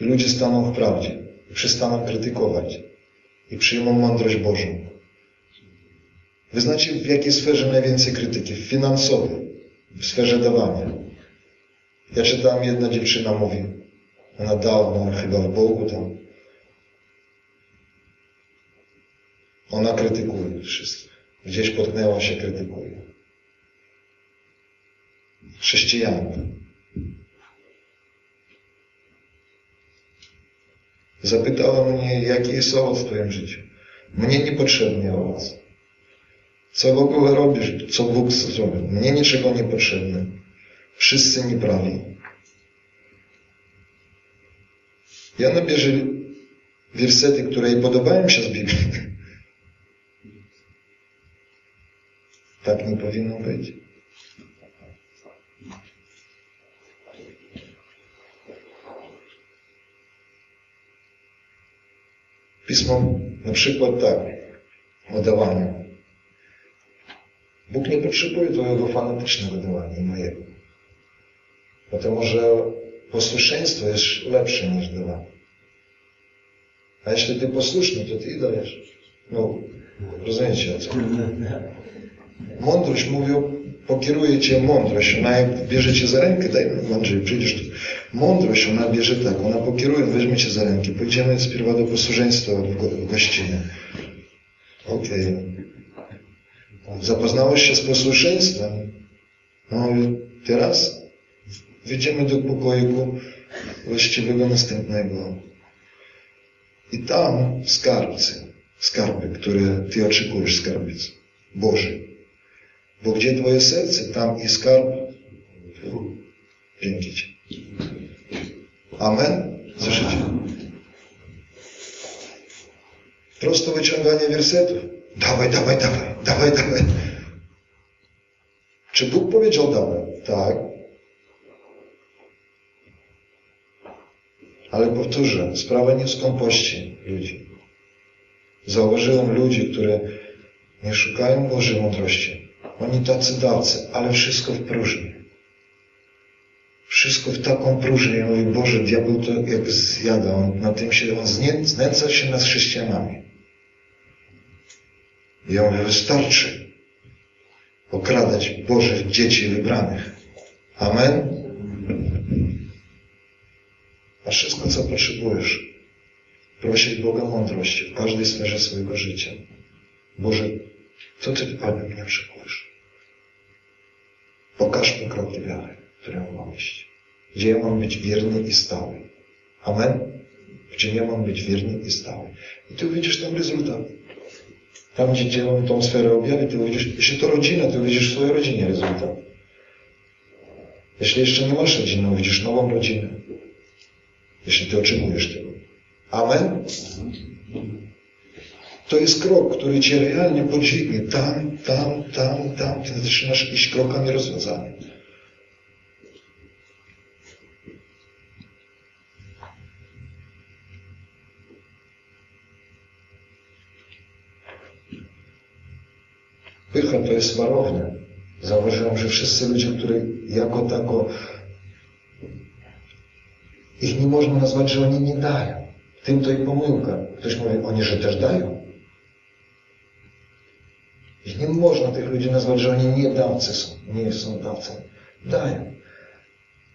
S1: i ludzie staną w prawdzie i przestaną krytykować i przyjmą mądrość Bożą. Wy znacie w jakiej sferze najwięcej krytyki? W finansowej, w sferze dawania. Ja czytałem, jedna dziewczyna mówi, ona dała, no, chyba w Bogu tam. Ona krytykuje wszystkich. Gdzieś potknęła się, krytykuje. Chrześcijanka. Zapytała mnie, jaki jest owoc w Twoim życiu. Mnie niepotrzebny owoc. Co w ogóle robisz? Co Bóg zrobił? Mnie niczego nie potrzebne. Wszyscy nieprawi. Ja nabierze wersety, które jej podobają się z Biblii. Tak nie powinno być. Pismo na przykład tak, o dawaniu. Bóg nie potrzebuje Twojego fanatycznego działania i mojego. Dlatego, że posłuszeństwo jest lepsze niż dawanie. A jeśli Ty posłuszny, to Ty dajesz. No, rozumiecie o co? Mądrość mówią, pokieruje Cię mądrość. Ona jak bierze Cię za rękę, daj Andrzej, przyjdziesz tu. Mądrość, ona bierze tak, ona pokieruje, weźmie Cię za rękę. Pójdziemy spierwa do posłuszeństwa w gościnie. Okej. Okay. Zapoznałeś się z posłuszeństwem. No i teraz wyjdziemy do pokoju właściwego następnego. I tam skarbcy, skarby, które Ty oczekujesz, skarbiec Boży. Bo gdzie Twoje serce, tam i skarb. Dzięki Ci. Amen? Słyszycie? Prosto wyciąganie wersetów. Dawaj, dawaj, dawaj, dawaj, dawaj. Czy Bóg powiedział dawaj? Tak. Ale powtórzę, sprawa nie skąpości ludzi. Zauważyłem ludzi, które nie szukają Bożej mądrości. Oni tacy dawcy, ale wszystko w próżni. Wszystko w taką próżnię. Ja mówię, Boże, diabeł to jak zjada. On na tym się, on znęca się nad chrześcijanami. I ja mówię, wystarczy okradać Bożych dzieci wybranych. Amen? A wszystko, co potrzebujesz, prosić Boga mądrości w każdej sferze swojego życia. Boże, co Ty Panie mnie oczekujesz? Pokaż mi kroki wiary, które mam iść. Gdzie ja mam być wierny i stały. Amen? Gdzie ja mam być wierny i stały. I Ty uwidzisz tam rezultat. Tam, gdzie działam tą sferę objawy, Ty uwidzisz, jeśli to rodzina, Ty uwidzisz w swojej rodzinie rezultat. Jeśli jeszcze nie masz rodziny, uwidzisz nową rodzinę. Jeśli Ty oczekujesz tego. Amen? To jest krok, który cię realnie podźwignie. Tam, tam, tam, tam. Ty zaczynasz iść krokami rozwiązania. Pycha to jest warownia. Zauważyłem, że wszyscy ludzie, którzy jako tako ich nie można nazwać, że oni nie dają. Tym to i pomyłka. Ktoś mówi, oni że też dają. Ich nie można tych ludzi nazwać, że oni nie dawcy są. Nie są dawcami. Dają.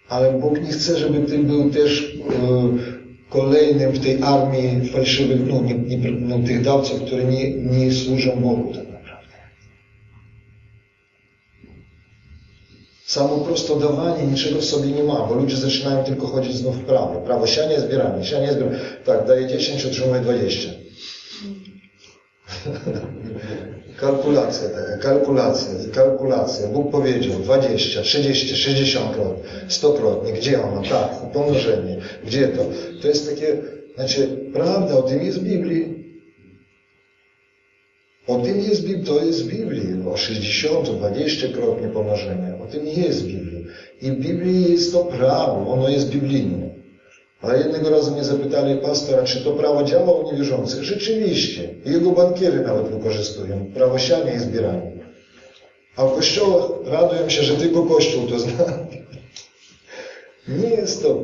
S1: Ale Bóg nie chce, żeby ty był też e, kolejnym w tej armii fałszywych, no, nie, nie, no, tych dawców, które nie, nie służą Bogu tak naprawdę. Samo prosto dawanie niczego w sobie nie ma, bo ludzie zaczynają tylko chodzić znów w prawo. Prawo sianie, zbieranie, sianie, zbieranie. Tak, daje 10, otrzymuje 20. Kalkulacja taka, kalkulacja, kalkulacja. Bóg powiedział 20, 30, 60 krot, 100 krotnie. Gdzie ono? Tak, pomnożenie. Gdzie to? To jest takie, znaczy, prawda, o tym jest w Biblii. O tym jest, to jest w Biblii, o 60, 20 krotnie pomnożenia. O tym jest w Biblii. I w Biblii jest to prawo, ono jest biblijne. Ale jednego razu mnie zapytali pastora, czy to prawo działa u niewierzących. Rzeczywiście. Jego bankiery nawet wykorzystują. Prawo siania i zbierania. A w kościołach radują się, że tylko Kościół to zna. Nie jest to.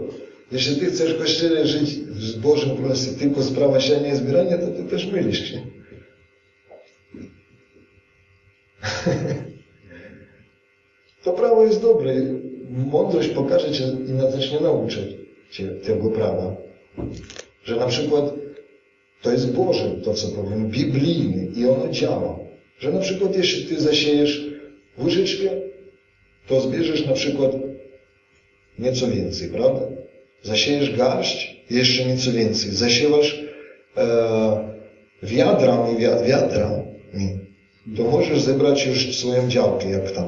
S1: Jeśli ty chcesz w Kościele żyć w Bożym Królestwie tylko z prawa siania i zbierania, to ty też mylisz się. To prawo jest dobre. Mądrość pokaże cię i zacznie nauczyć cię tego prawa. Że na przykład to jest Boże, to co powiem, biblijny i ono działa. Że na przykład jeśli ty zasiejesz łyżeczkę, to zbierzesz na przykład nieco więcej, prawda? Zasiejesz garść, jeszcze nieco więcej. Zasiewasz e, wiadrami, wiadrami, to możesz zebrać już swoją działkę, jak tam,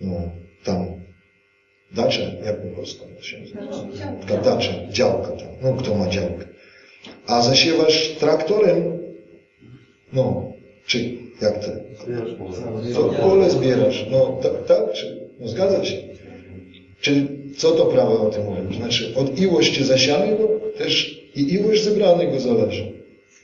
S1: no, tam, dacze, jak po polsku się nazywa? Dacze, działka tam, no kto ma działkę. A zasiewasz traktorem, no, czy jak to? To pole zbierasz, no tak, tak czy, no zgadza się. Czyli co to prawo o tym mówi? Znaczy od iłości zasianego też i iłość zebranego zależy.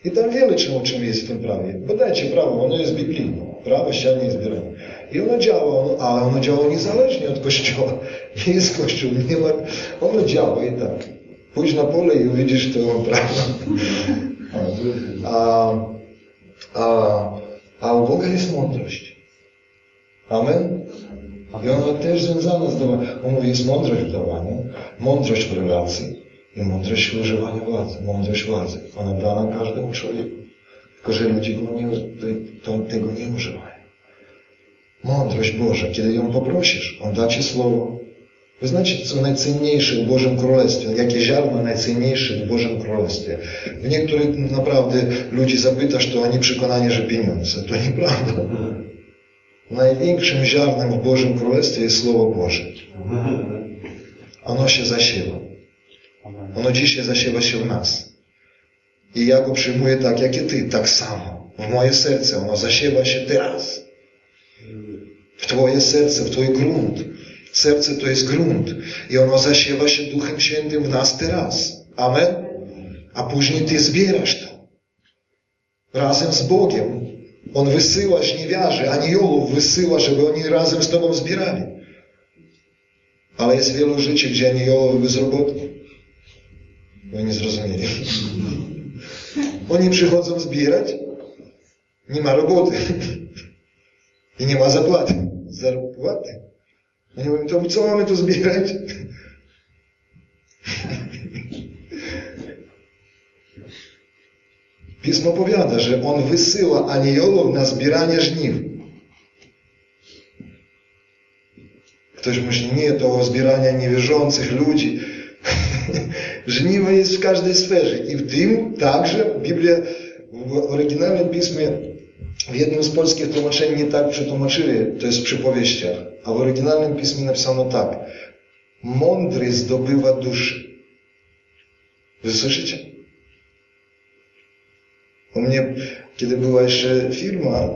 S1: I tam wiele czemu czym jest w tym prawie. Badajcie prawo, ono jest biblijne. Prawo sianie i zbieranie. I ono działa, ono, ale ono działa niezależnie od Kościoła. Nie jest Kościół, nie ma, ono działa i tak. Pójdź na pole i uwidzisz to prawo. A, a, a u Boga jest mądrość. Amen? I ona też związana z dawaniem. On mówi, jest mądrość w dawaniu, mądrość w relacji i mądrość w używaniu władzy, mądrość władzy. Ona dana każdemu człowieku. Tylko, że ludzie nie, tego nie używają. Mądrość Boża, kiedy ją poprosisz, On da Ci słowo. Wy znacie, co najcenniejsze w Bożym Królestwie, jakie ziarno najcenniejsze w Bożym Królestwie. W niektórych naprawdę ludzi zapytasz, to oni przekonani, że pieniądze. To nieprawda. Największym ziarnem w Bożym Królestwie jest Słowo Boże. Ono się zasiewa. Ono dzisiaj zasiewa się w nas. I ja go przyjmuję tak, jak i ty, tak samo. W moje serce ono zasiewa się teraz. W Twoje serce, w Twój grunt. Serce to jest grunt. I ono zasiewa się Duchem Świętym w nas teraz. Amen? A później Ty zbierasz to. Razem z Bogiem. On wysyła żniwiarzy, aniołów wysyła, żeby oni razem z Tobą zbierali. Ale jest wielu życi, gdzie aniołowie bezrobotni. Bo nie zrozumieli. Oni przychodzą zbierać, nie ma roboty i nie ma zapłaty. Zapłaty. Oni mówią, to co mamy tu zbierać? Pismo powiada, że On wysyła aniołów na zbieranie żniw. Ktoś myśli, nie, to zbieranie niewierzących ludzi. Żniwo jest w każdej sferze. I w tym także Biblia w oryginalnym pismie w jednym z polskich tłumaczeń nie tak przetłumaczyli, to jest w przypowieściach, a w oryginalnym pismie napisano tak. Mądry zdobywa duszy. Wy słyszycie? U mnie, kiedy była jeszcze firma,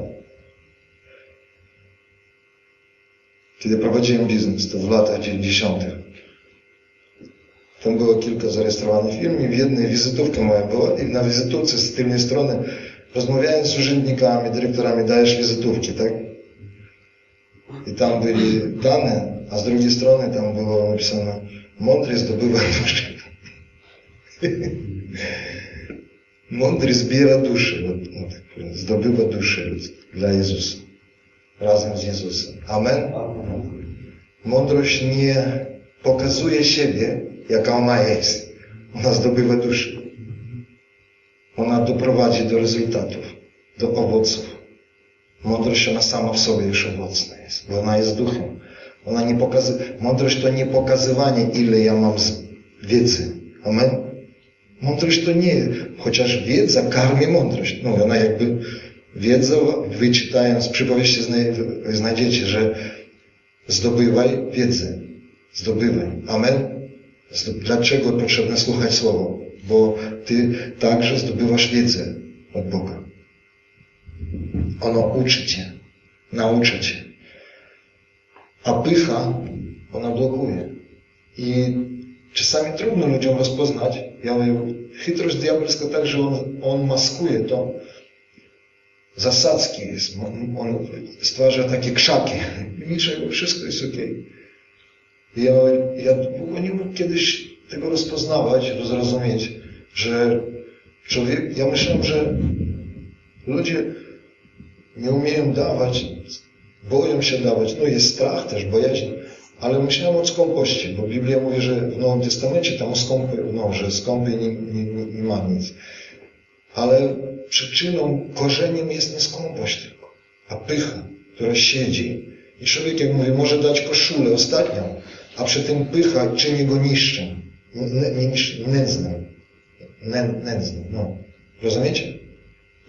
S1: kiedy prowadziłem biznes, to w latach 90. Tam było kilka zarejestrowanych firm i w jednej wizytówka moja była i na wizytówce z tylnej strony rozmawiając z urzędnikami, dyrektorami, dajesz wizytówki, tak? I tam byli dane, a z drugiej strony tam było napisane mądry zdobywa duszę. mądry zbiera duszę, no, tak powiem, zdobywa duszę dla Jezusa. Razem z Jezusem. Amen? Mądrość nie pokazuje siebie, jaka ona jest. Ona zdobywa duszę. Ona doprowadzi do rezultatów, do owoców. Mądrość ona sama w sobie już owocna jest, bo ona jest duchem. Ona nie pokazuje, mądrość to nie pokazywanie, ile ja mam wiedzy. Amen? Mądrość to nie, chociaż wiedza karmi mądrość. No, ona jakby, wiedza, wyczytając przypowieści znajdziecie, że zdobywaj wiedzę. Zdobywaj. Amen? Dlaczego potrzebne słuchać Słowa? Bo Ty także zdobywasz wiedzę od Boga. Ono uczy Cię, naucza Cię. A pycha, ona blokuje. I czasami trudno ludziom rozpoznać, ja mówię, chytrość diabelska tak, że on, on maskuje to. Zasadzki on stwarza takie krzaki. Niczego, wszystko jest okej. Okay. Ja, ja długo nie mógł kiedyś tego rozpoznawać, zrozumieć, że człowiek, ja myślałem, że ludzie nie umieją dawać, boją się dawać, no jest strach też, bojaźń, ale myślałem o skąpości, bo Biblia mówi, że w Nowym Testamencie tam o skąpy, no, że skąpy nie, nie, nie, nie ma nic. Ale przyczyną, korzeniem jest nie skąpość tylko, a pycha, która siedzi. I człowiek, jak mówię, może dać koszulę ostatnią, a przy tym pycha czyni go niższym, nędznym, nędznym, no. Rozumiecie?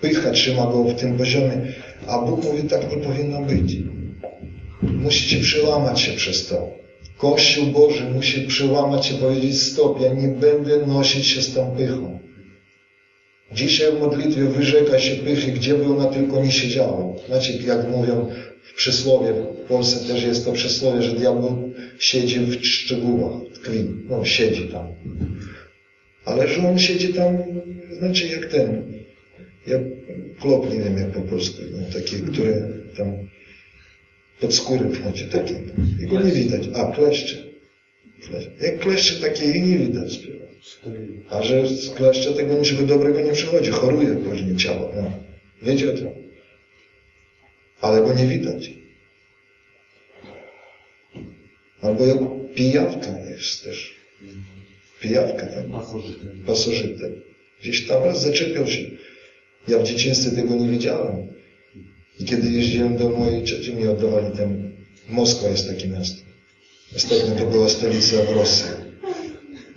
S1: Pycha trzyma go w tym poziomie, a Bóg mówi, tak nie powinno być. Musicie przełamać się przez to. Kościół Boży musi przełamać się, powiedzieć stop, ja nie będę nosić się z tą pychą. Dzisiaj w modlitwie wyrzeka się pychy, gdzie by ona tylko nie siedziała. Znaczy, jak mówią przysłowie, w Polsce też jest to przysłowie, że diabeł siedzi w szczegółach, tkwi, no siedzi tam. Ale że on siedzi tam, znaczy jak ten, jak klop, nie wiem jak po polsku, no, taki, który tam pod skórę wchodzi, taki. I go nie widać. A, kleszcze. kleszcze. Jak kleszcze takiej nie widać. A że z kleszcza tego niczego dobrego nie przychodzi. Choruje później ciało. No. Wiecie o tym. Ale go nie widać. Albo jak pijawka jest też. Pijawka tam. Pasożytem. Gdzieś tam raz zaczepiał się. Ja w dzieciństwie tego nie wiedziałem. I kiedy jeździłem do mojej cioci, mi oddawali tam, Moskwa jest takie miasto. Ostatnio to była stolica Rosji.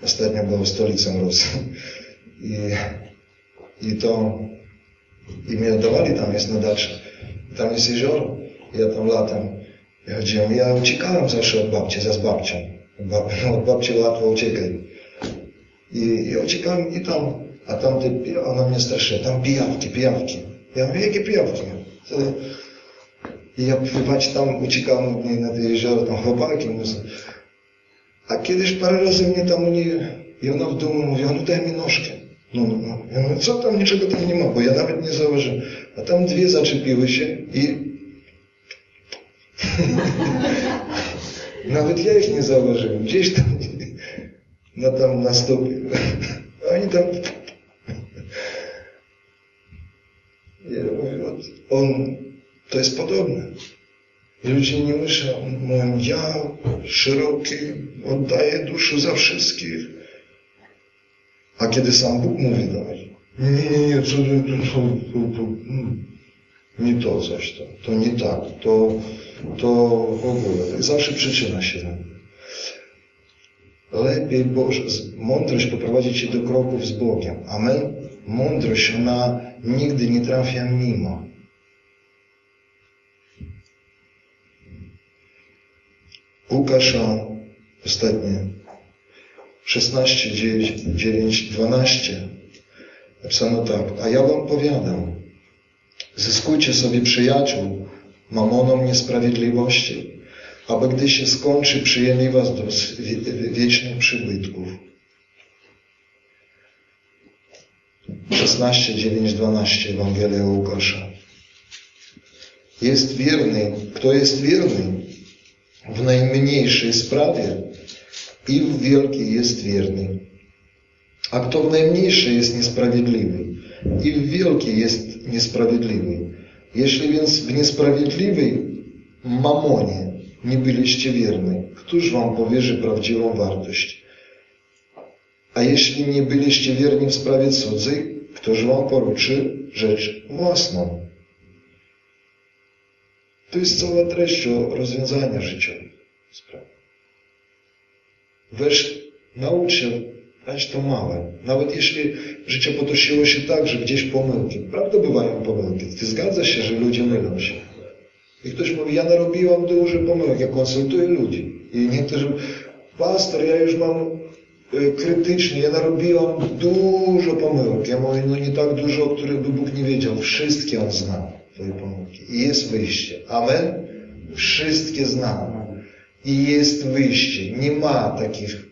S1: Ostatnio była stolicą Rosji. I, i to, i mi oddawali tam, jest na dacze. Tam jest jezioro. Ja tam latem ja chodziłem, ja uciekałem zawsze od babci, za z babcią. Od babci łatwo uciekaj. I, i uciekałem i tam, a tam te, ona mnie straszyła, tam pijawki, pijawki. Ja mówię, jakie pijawki? I ja pływać tam, uciekałem na te jezioro, tam chłopaki. A kiedyś parę razy mnie tam nie... I ona w domu mówi, no daj mi nóżkę. No, no, no. Ja mówię, co tam, niczego tam nie ma, bo ja nawet nie zauważyłem. A tam dwie zaczepiły się i... nawet ja ich nie zauważyłem. Gdzieś tam, no tam na stopie. Oni tam... Ja mówię, on, to jest podobne. Ludzie nie myślą, mówią, ja szeroki, oddaję duszę za wszystkich. A kiedy sam Bóg mówi do nas, nie, nie, nie, to, to, to, to, nie to coś to, to nie tak, to, to w ogóle, tak zawsze przyczyna się Lepiej Boże, mądrość poprowadzi Cię do kroków z Bogiem. Amen? Mądrość, ona nigdy nie trafia mimo. Łukasza, ostatnie, 16, 9, 9, 12. Napisano tak, a ja wam powiadam, zyskujcie sobie przyjaciół mamoną niesprawiedliwości, aby gdy się skończy, przyjęli was do wiecznych przybytków. 16, 9, 12 Ewangelia Łukasza. Jest wierny, kto jest wierny w najmniejszej sprawie i w wielkiej jest wierny. A kto w najmniejszej jest niesprawiedliwy i w wielkiej jest niesprawiedliwy. Jeśli więc w niesprawiedliwej mamonie nie byliście wierni, któż wam powierzy prawdziwą wartość? A jeśli nie byliście wierni w sprawie cudzej, któż wam poruczy rzecz własną? To jest cała treść rozwiązania życiowych spraw. Weź, naucz się brać to małe. Nawet jeśli życie potoczyło się tak, że gdzieś pomyłki. Prawda bywają pomyłki. Ty zgadza się, że ludzie mylą się. I ktoś mówi, ja narobiłam duży pomyłek, ja konsultuję ludzi. I niektórzy, pastor, ja już mam y, krytycznie, ja narobiłam dużo pomyłek. Ja mówię, no nie tak dużo, o których by Bóg nie wiedział. Wszystkie On zna, Twoje pomyłki. I jest wyjście. Amen? Wszystkie zna. I jest wyjście. Nie ma takich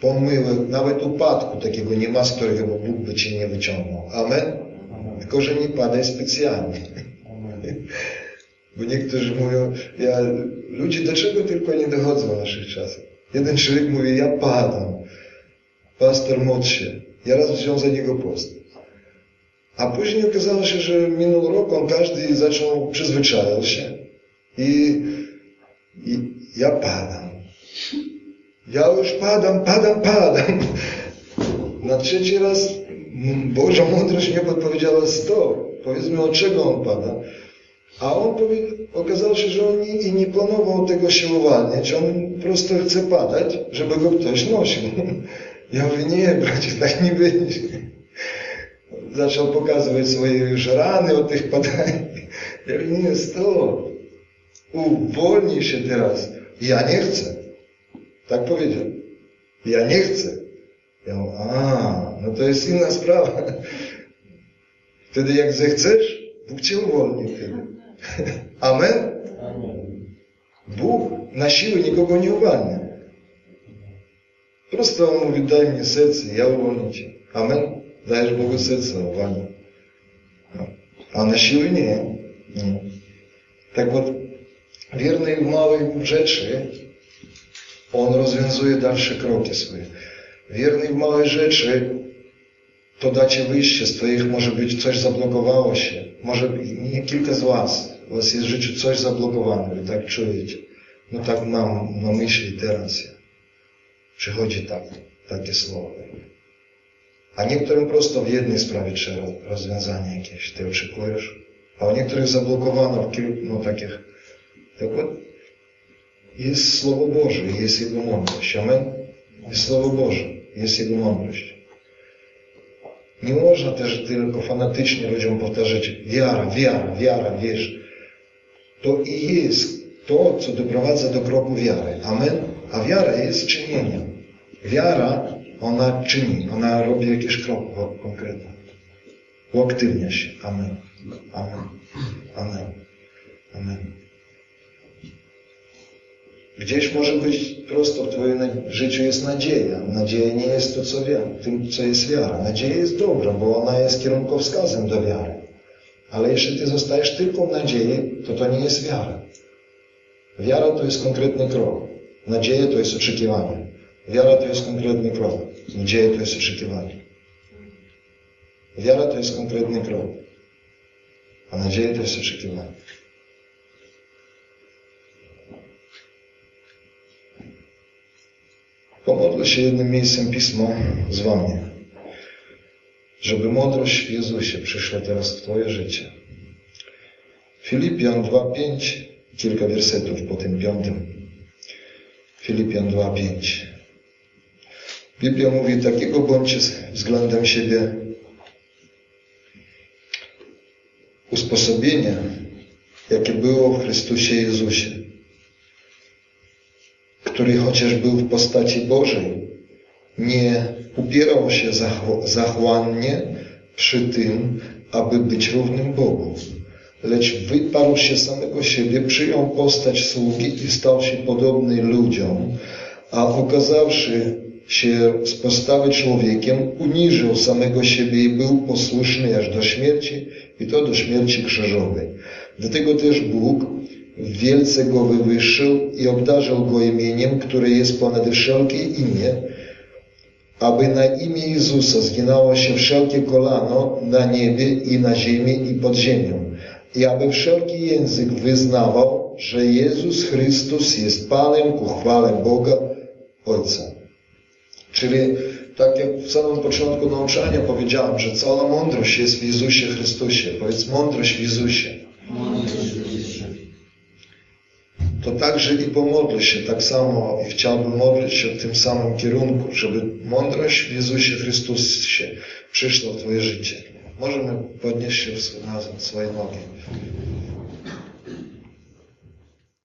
S1: pomyłek, nawet upadku takiego nie ma, z którego Bóg by Cię nie wyciągnął. Amen? Amen. Tylko, że nie padaj specjalnie. Amen. Bo niektórzy mówią, ja, ludzie do czego tylko nie dochodzą w naszych czasach. Jeden człowiek mówi, ja padam. Pastor się. Ja raz wziął za niego post. A później okazało się, że minął rok, on każdy zaczął, przyzwyczajał się. I, i ja padam. Ja już padam, padam, padam. Na trzeci raz Boża mądrość mnie podpowiedziała stop. Powiedzmy, od czego on pada. A on powie, okazało się, że on nie, nie planował tego się uwalniać. On po prostu chce padać, żeby go ktoś nosił. Ja mówię, nie, bracie, tak nie będzie. Zaczął pokazywać swoje już rany od tych padań. Ja mówię, nie. Uwolnij się teraz. Ja nie chcę. Tak powiedział. Ja nie chcę. Ja mówię, a, no to jest inna sprawa. Wtedy jak zechcesz, Bóg cię uwolni wtedy. Amen? Amen? Bóg na siłę nikogo nie uwalnia. Prosto On mówi, daj mi serce, ja uwolnię Cię. Amen? Dajesz Bogu serce, uwalnia. No. A na siłę nie. nie. Tak вот, wierny w małej rzeczy, on rozwiązuje dalsze kroki swoje. Wierny w małej rzeczy, to dacie wyjście z Twoich, może być coś zablokowało się. Może nie kilka z Was. U Was jest w życiu coś zablokowane, Wy tak czujecie. No tak mam na myśli teraz. Przychodzi tak, takie słowo. A niektórym prosto w jednej sprawie trzeba rozwiązanie jakieś. Ty oczekujesz. A u niektórych zablokowano w kilku, no takich. Tak jest Słowo Boże, jest Jego mądrość. Amen? Jest Słowo Boże, jest Jego mądrość. Nie można też tylko fanatycznie ludziom powtarzać wiara, wiara, wiara, wierz. To i jest to, co doprowadza do kroku wiary. Amen? A wiara jest czynieniem. Wiara, ona czyni, ona robi jakiś krok konkretny. Uaktywnia się. Amen. Amen. Amen. Amen. Gdzieś może być prosto w Twoim życiu jest nadzieja. Nadzieja nie jest to, co wiara, tym, co jest wiara. Nadzieja jest dobra, bo ona jest kierunkowskazem do wiary. Ale jeśli Ty zostajesz tylko w nadziei, to to nie jest wiara. Wiara to jest konkretny krok. Nadzieja to jest oczekiwanie. Wiara to jest konkretny krok. Nadzieja to jest oczekiwanie. Wiara to jest konkretny krok. A nadzieja to jest oczekiwanie. Pomodlę się jednym miejscem Pisma z Wami, żeby mądrość Jezusie przyszła teraz w Twoje życie. Filipian 2,5, kilka wersetów po tym piątym. Filipian 2,5. Biblia mówi, takiego bądźcie względem siebie usposobienia, jakie było w Chrystusie Jezusie który chociaż był w postaci Bożej, nie upierał się zachłannie przy tym, aby być równym Bogu. Lecz wyparł się samego siebie, przyjął postać sługi i stał się podobny ludziom, a okazawszy się z postawy człowiekiem, uniżył samego siebie i był posłuszny aż do śmierci, i to do śmierci krzyżowej. Dlatego też Bóg wielce go wywyższył i obdarzył go imieniem, które jest ponad wszelkie imię, aby na imię Jezusa zginało się wszelkie kolano na niebie i na ziemi i pod ziemią i aby wszelki język wyznawał, że Jezus Chrystus jest Panem ku chwale Boga Ojca. Czyli tak jak w samym początku nauczania powiedziałem, że cała mądrość jest w Jezusie Chrystusie. Powiedz mądrość w Jezusie. To także i pomodlę się tak samo i chciałbym modlić się w tym samym kierunku, żeby mądrość w Jezusie Chrystusie przyszła w Twoje życie. Możemy podnieść się na swoje nogi.